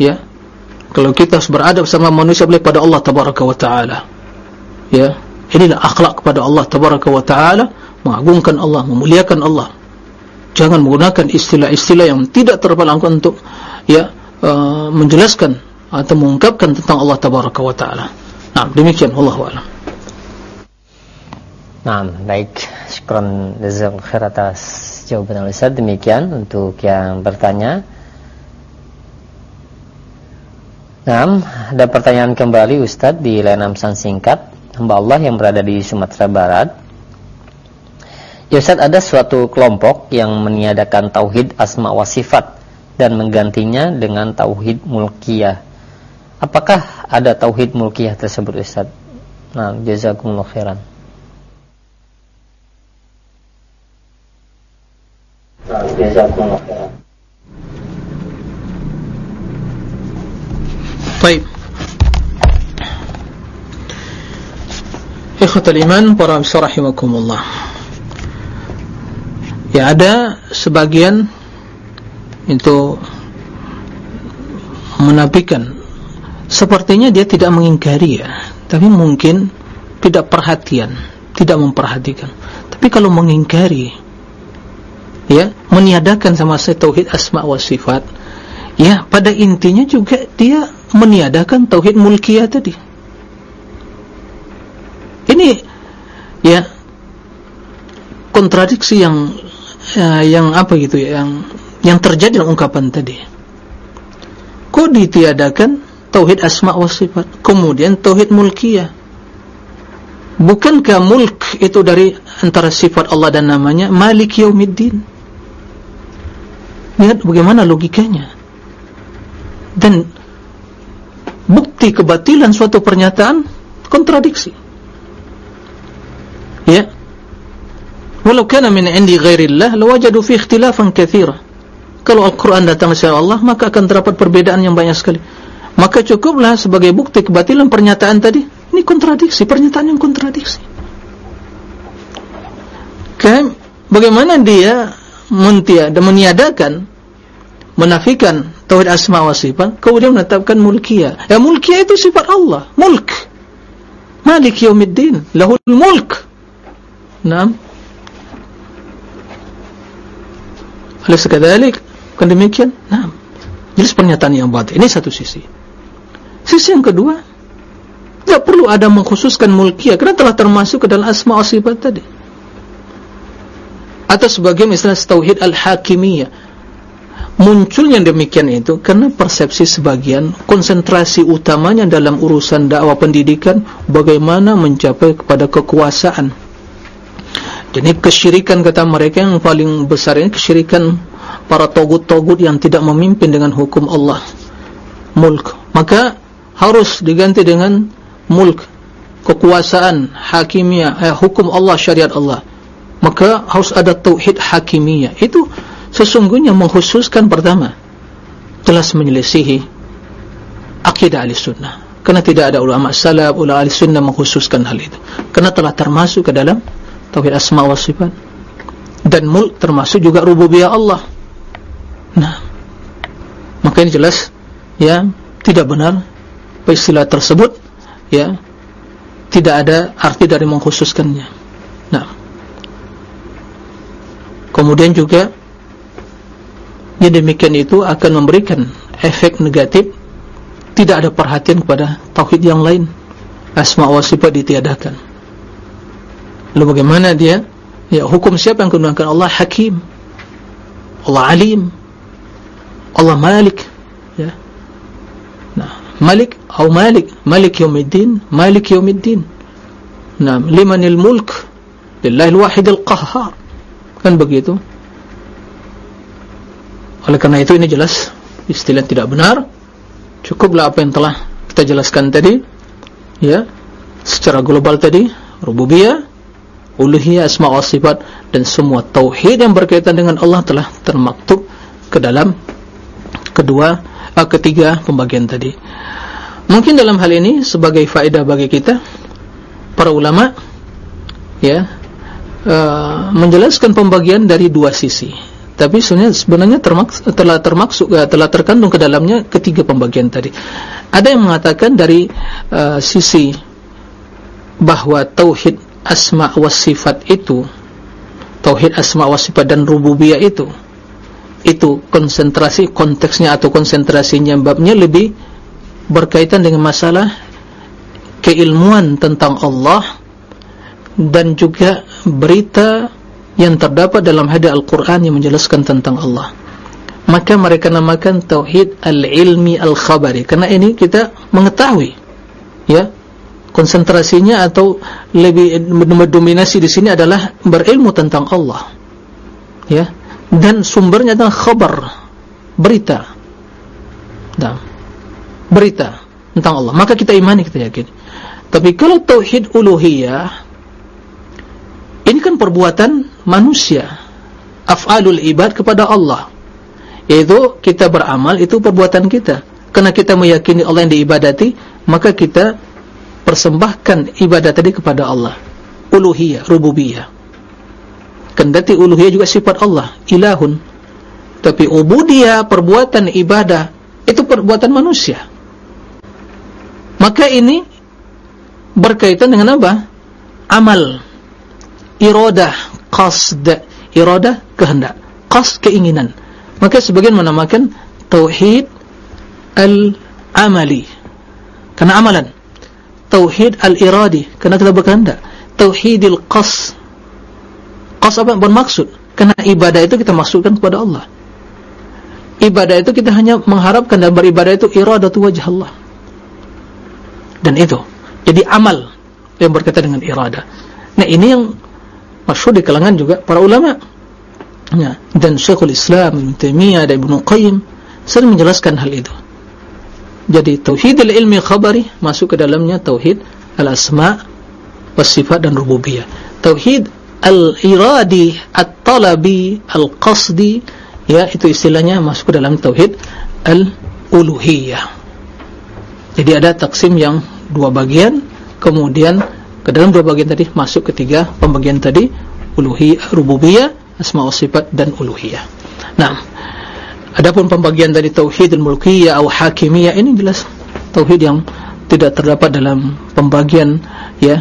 Ya. Kalau kita beradab sama manusia boleh pada Allah tabaraka wa taala. Ya. Inilah akhlak kepada Allah tabaraka wa taala. Mengagungkan Allah memuliakan Allah. Jangan menggunakan istilah-istilah yang tidak terpalangkan untuk ya uh, menjelaskan atau mengungkapkan tentang Allah tabaraka wa taala nah demikian Allah a'lam Nah, baik. Syukran jazakallahu khair atas jawaban Ustaz. Demikian untuk yang bertanya. Nah, ada pertanyaan kembali Ustadz di layanan singkat hamba Allah yang berada di Sumatera Barat. Ya Ustadz, ada suatu kelompok yang meniadakan tauhid asma wa sifat dan menggantinya dengan tauhid mulkiyah. Apakah ada tauhid mulkiyah tersebut Ustadz? Nah, jazakumullah khairan. Nah, jazakumullah khairan. Baik. Ikhwatul iman para rahimakumullah. Ya ada sebagian itu menafikan sepertinya dia tidak mengingkari ya, tapi mungkin tidak perhatian, tidak memperhatikan. Tapi kalau mengingkari ya, meniadakan sama saya tauhid asma wa sifat, ya pada intinya juga dia meniadakan tauhid mulkiyah tadi. Ini ya kontradiksi yang ya, yang apa gitu ya, yang yang terjadi dalam ungkapan tadi. Kok ditiadakan tauhid asma wa sifat, kemudian tauhid mulkiyah? Bukankah mulk itu dari antara sifat Allah dan namanya Malik Yaumiddin? Lihat bagaimana logikanya. Dan bukti kebatilan suatu pernyataan kontradiksi ya walau kana min indi ghairillah lawajadu fi ikhtilafan katsira kalau Al-Quran datang dari Allah maka akan terdapat perbedaan yang banyak sekali maka cukuplah sebagai bukti kebatilan pernyataan tadi. Ini kontradiksi pernyataan yang kontradiksi. Kan? Bagaimana dia muntia dan meniadakan menafikan tauhid asma wa sifat kemudian menetapkan mulkiyah ya mulkiyah itu sifat Allah mulk. Malik yaumiddin lahul mulk. Naam. Oleh sekadalik bukan demikian? Naam. Jelas pernyataan yang batil. Ini satu sisi sisi yang kedua tidak perlu ada mengkhususkan mulkiyah kerana telah termasuk ke dalam asma wa sifat tadi. Atau sebagian istilah tauhid al-hakimiyah. Munculnya demikian itu karena persepsi sebagian konsentrasi utamanya dalam urusan dakwah pendidikan bagaimana mencapai kepada kekuasaan. Jadi kesyirikan kata mereka yang paling besar ini kesyirikan para togut-togut yang tidak memimpin dengan hukum Allah mulk. Maka harus diganti dengan mulk kekuasaan hakimiyah eh, hukum Allah syariat Allah. Maka harus ada tauhid hakimiyah. Itu sesungguhnya mengkhususkan pertama jelas menyelisihi akidah ahli sunnah karena tidak ada ulama salaf ulama ahli sunnah mengkhususkan hal itu. Karena telah termasuk ke dalam tauhid asma wa sifat. Dan mulk termasuk juga rububiyah Allah. Nah maka ini jelas ya tidak benar istilah tersebut ya tidak ada arti dari mengkhususkannya. Nah. Kemudian juga ya demikian itu akan memberikan efek negatif tidak ada perhatian kepada tauhid yang lain. Asma wa sifat ditiadakan. Lalu bagaimana dia? Ya hukum siapa yang kegunakan Allah hakim Allah alim Allah malik malik atau malik. Malik yaumiddin malik yaumiddin nah limanil mulk? Lillahil wahidil qahhar kan begitu? Oleh karena itu ini jelas. Istilah tidak benar. Cukuplah apa yang telah kita jelaskan tadi. Ya. Secara global tadi. Rububiyah uluhiyah asma wa sifat dan semua tauhid yang berkaitan dengan Allah telah termaktub ke dalam kedua uh, ketiga pembagian tadi mungkin dalam hal ini sebagai faedah bagi kita para ulama ya uh, menjelaskan pembagian dari dua sisi tapi sebenarnya sebenarnya termaksud, telah termaksud eh, telah terkandung ke dalamnya ketiga pembagian tadi. Ada yang mengatakan dari uh, sisi bahwa tauhid asma wa sifat itu tauhid asma wa sifat dan rububiyah itu itu konsentrasi konteksnya atau konsentrasinya babnya lebih berkaitan dengan masalah keilmuan tentang Allah dan juga berita yang terdapat dalam hadis Al-Quran yang menjelaskan tentang Allah. Maka mereka namakan Tauhid Al-Ilmi Al-Khabari. Karena ini kita mengetahui ya konsentrasinya atau lebih mendominasi di sini adalah berilmu tentang Allah ya dan sumbernya adalah khabar berita. Nah, berita tentang Allah. Maka kita imani kita yakin. Tapi kalau Tauhid Uluhiyah ini kan perbuatan manusia. Af'alul ibad kepada Allah. Yaitu kita beramal itu perbuatan kita. Karena kita meyakini Allah yang diibadati maka kita persembahkan ibadat tadi kepada Allah. Uluhiyah, rububiyah kendati uluhiyah juga sifat Allah ilahun. Tapi ubudiyah, perbuatan ibadah itu perbuatan manusia. Maka ini berkaitan dengan apa? amal. Iradah qasd. Iradah kehendak. Qasd keinginan. Maka sebagian menamakan tauhid al-amali. Karena amalan. Tauhid al-iradi. Karena kita berkehendak. Tauhidil qas qas apa bermaksud karena ibadah itu kita maksudkan kepada Allah. Ibadah itu kita hanya mengharapkan dan beribadah itu iradatu wajah Allah. Dan itu jadi amal yang berkaitan dengan iradah nah ini yang masyhur di kalangan juga para ulama. Ya dan Syekhul Islam Ibnu Taimiyah dan Ibnu Qayyim sering menjelaskan hal itu. Jadi tauhid ilmi khabari masuk ke dalamnya tauhid al-asma was sifat dan rububiyah. Tauhid al-iradi at-talabi al-qasdi. Ya itu istilahnya masuk ke dalam tauhid al-uluhiyah. Jadi ada taksim yang dua bagian kemudian ke dalam dua bagian tadi masuk ketiga pembagian tadi uluhiyah rububiyah asma wa sifat dan uluhiyah. Nah adapun pembagian dari tauhid dan mulkiyah atau hakimiyah ini jelas tauhid yang tidak terdapat dalam pembagian ya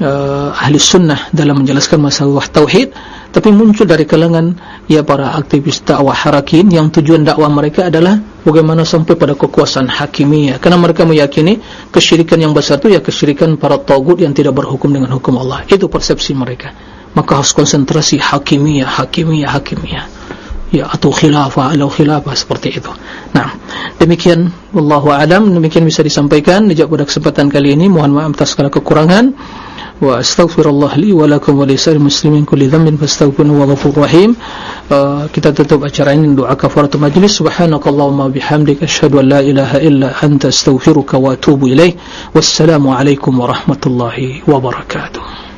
uh, ahli sunnah dalam menjelaskan masalah tauhid tapi muncul dari kalangan ya para aktivis dakwah harakin yang tujuan dakwah mereka adalah bagaimana sampai pada kekuasaan hakimiyah. Karena mereka meyakini kesyirikan yang besar itu ya kesyirikan para tagut yang tidak berhukum dengan hukum Allah. Itu persepsi mereka. Maka harus konsentrasi hakimiyah hakimiyah hakimiyah ya atau khilafah atau khilafah seperti itu. Nah demikian wallahu alam. Demikian bisa disampaikan. Di pada kesempatan kali ini mohon maaf atas segala kekurangan. Wa astaghfirullah li wa lakum wa lisal muslimin kulli dhanbin fastaghfiruhu wa ghafurur rahim. Uh, kita tutup acara ini doa kafaratul majlis. Subhanakallahumma bihamdika asyhadu an la ilaha illa anta astaghfiruka wa atubu ilaik wassalamu alaikum warahmatullahi wabarakatuh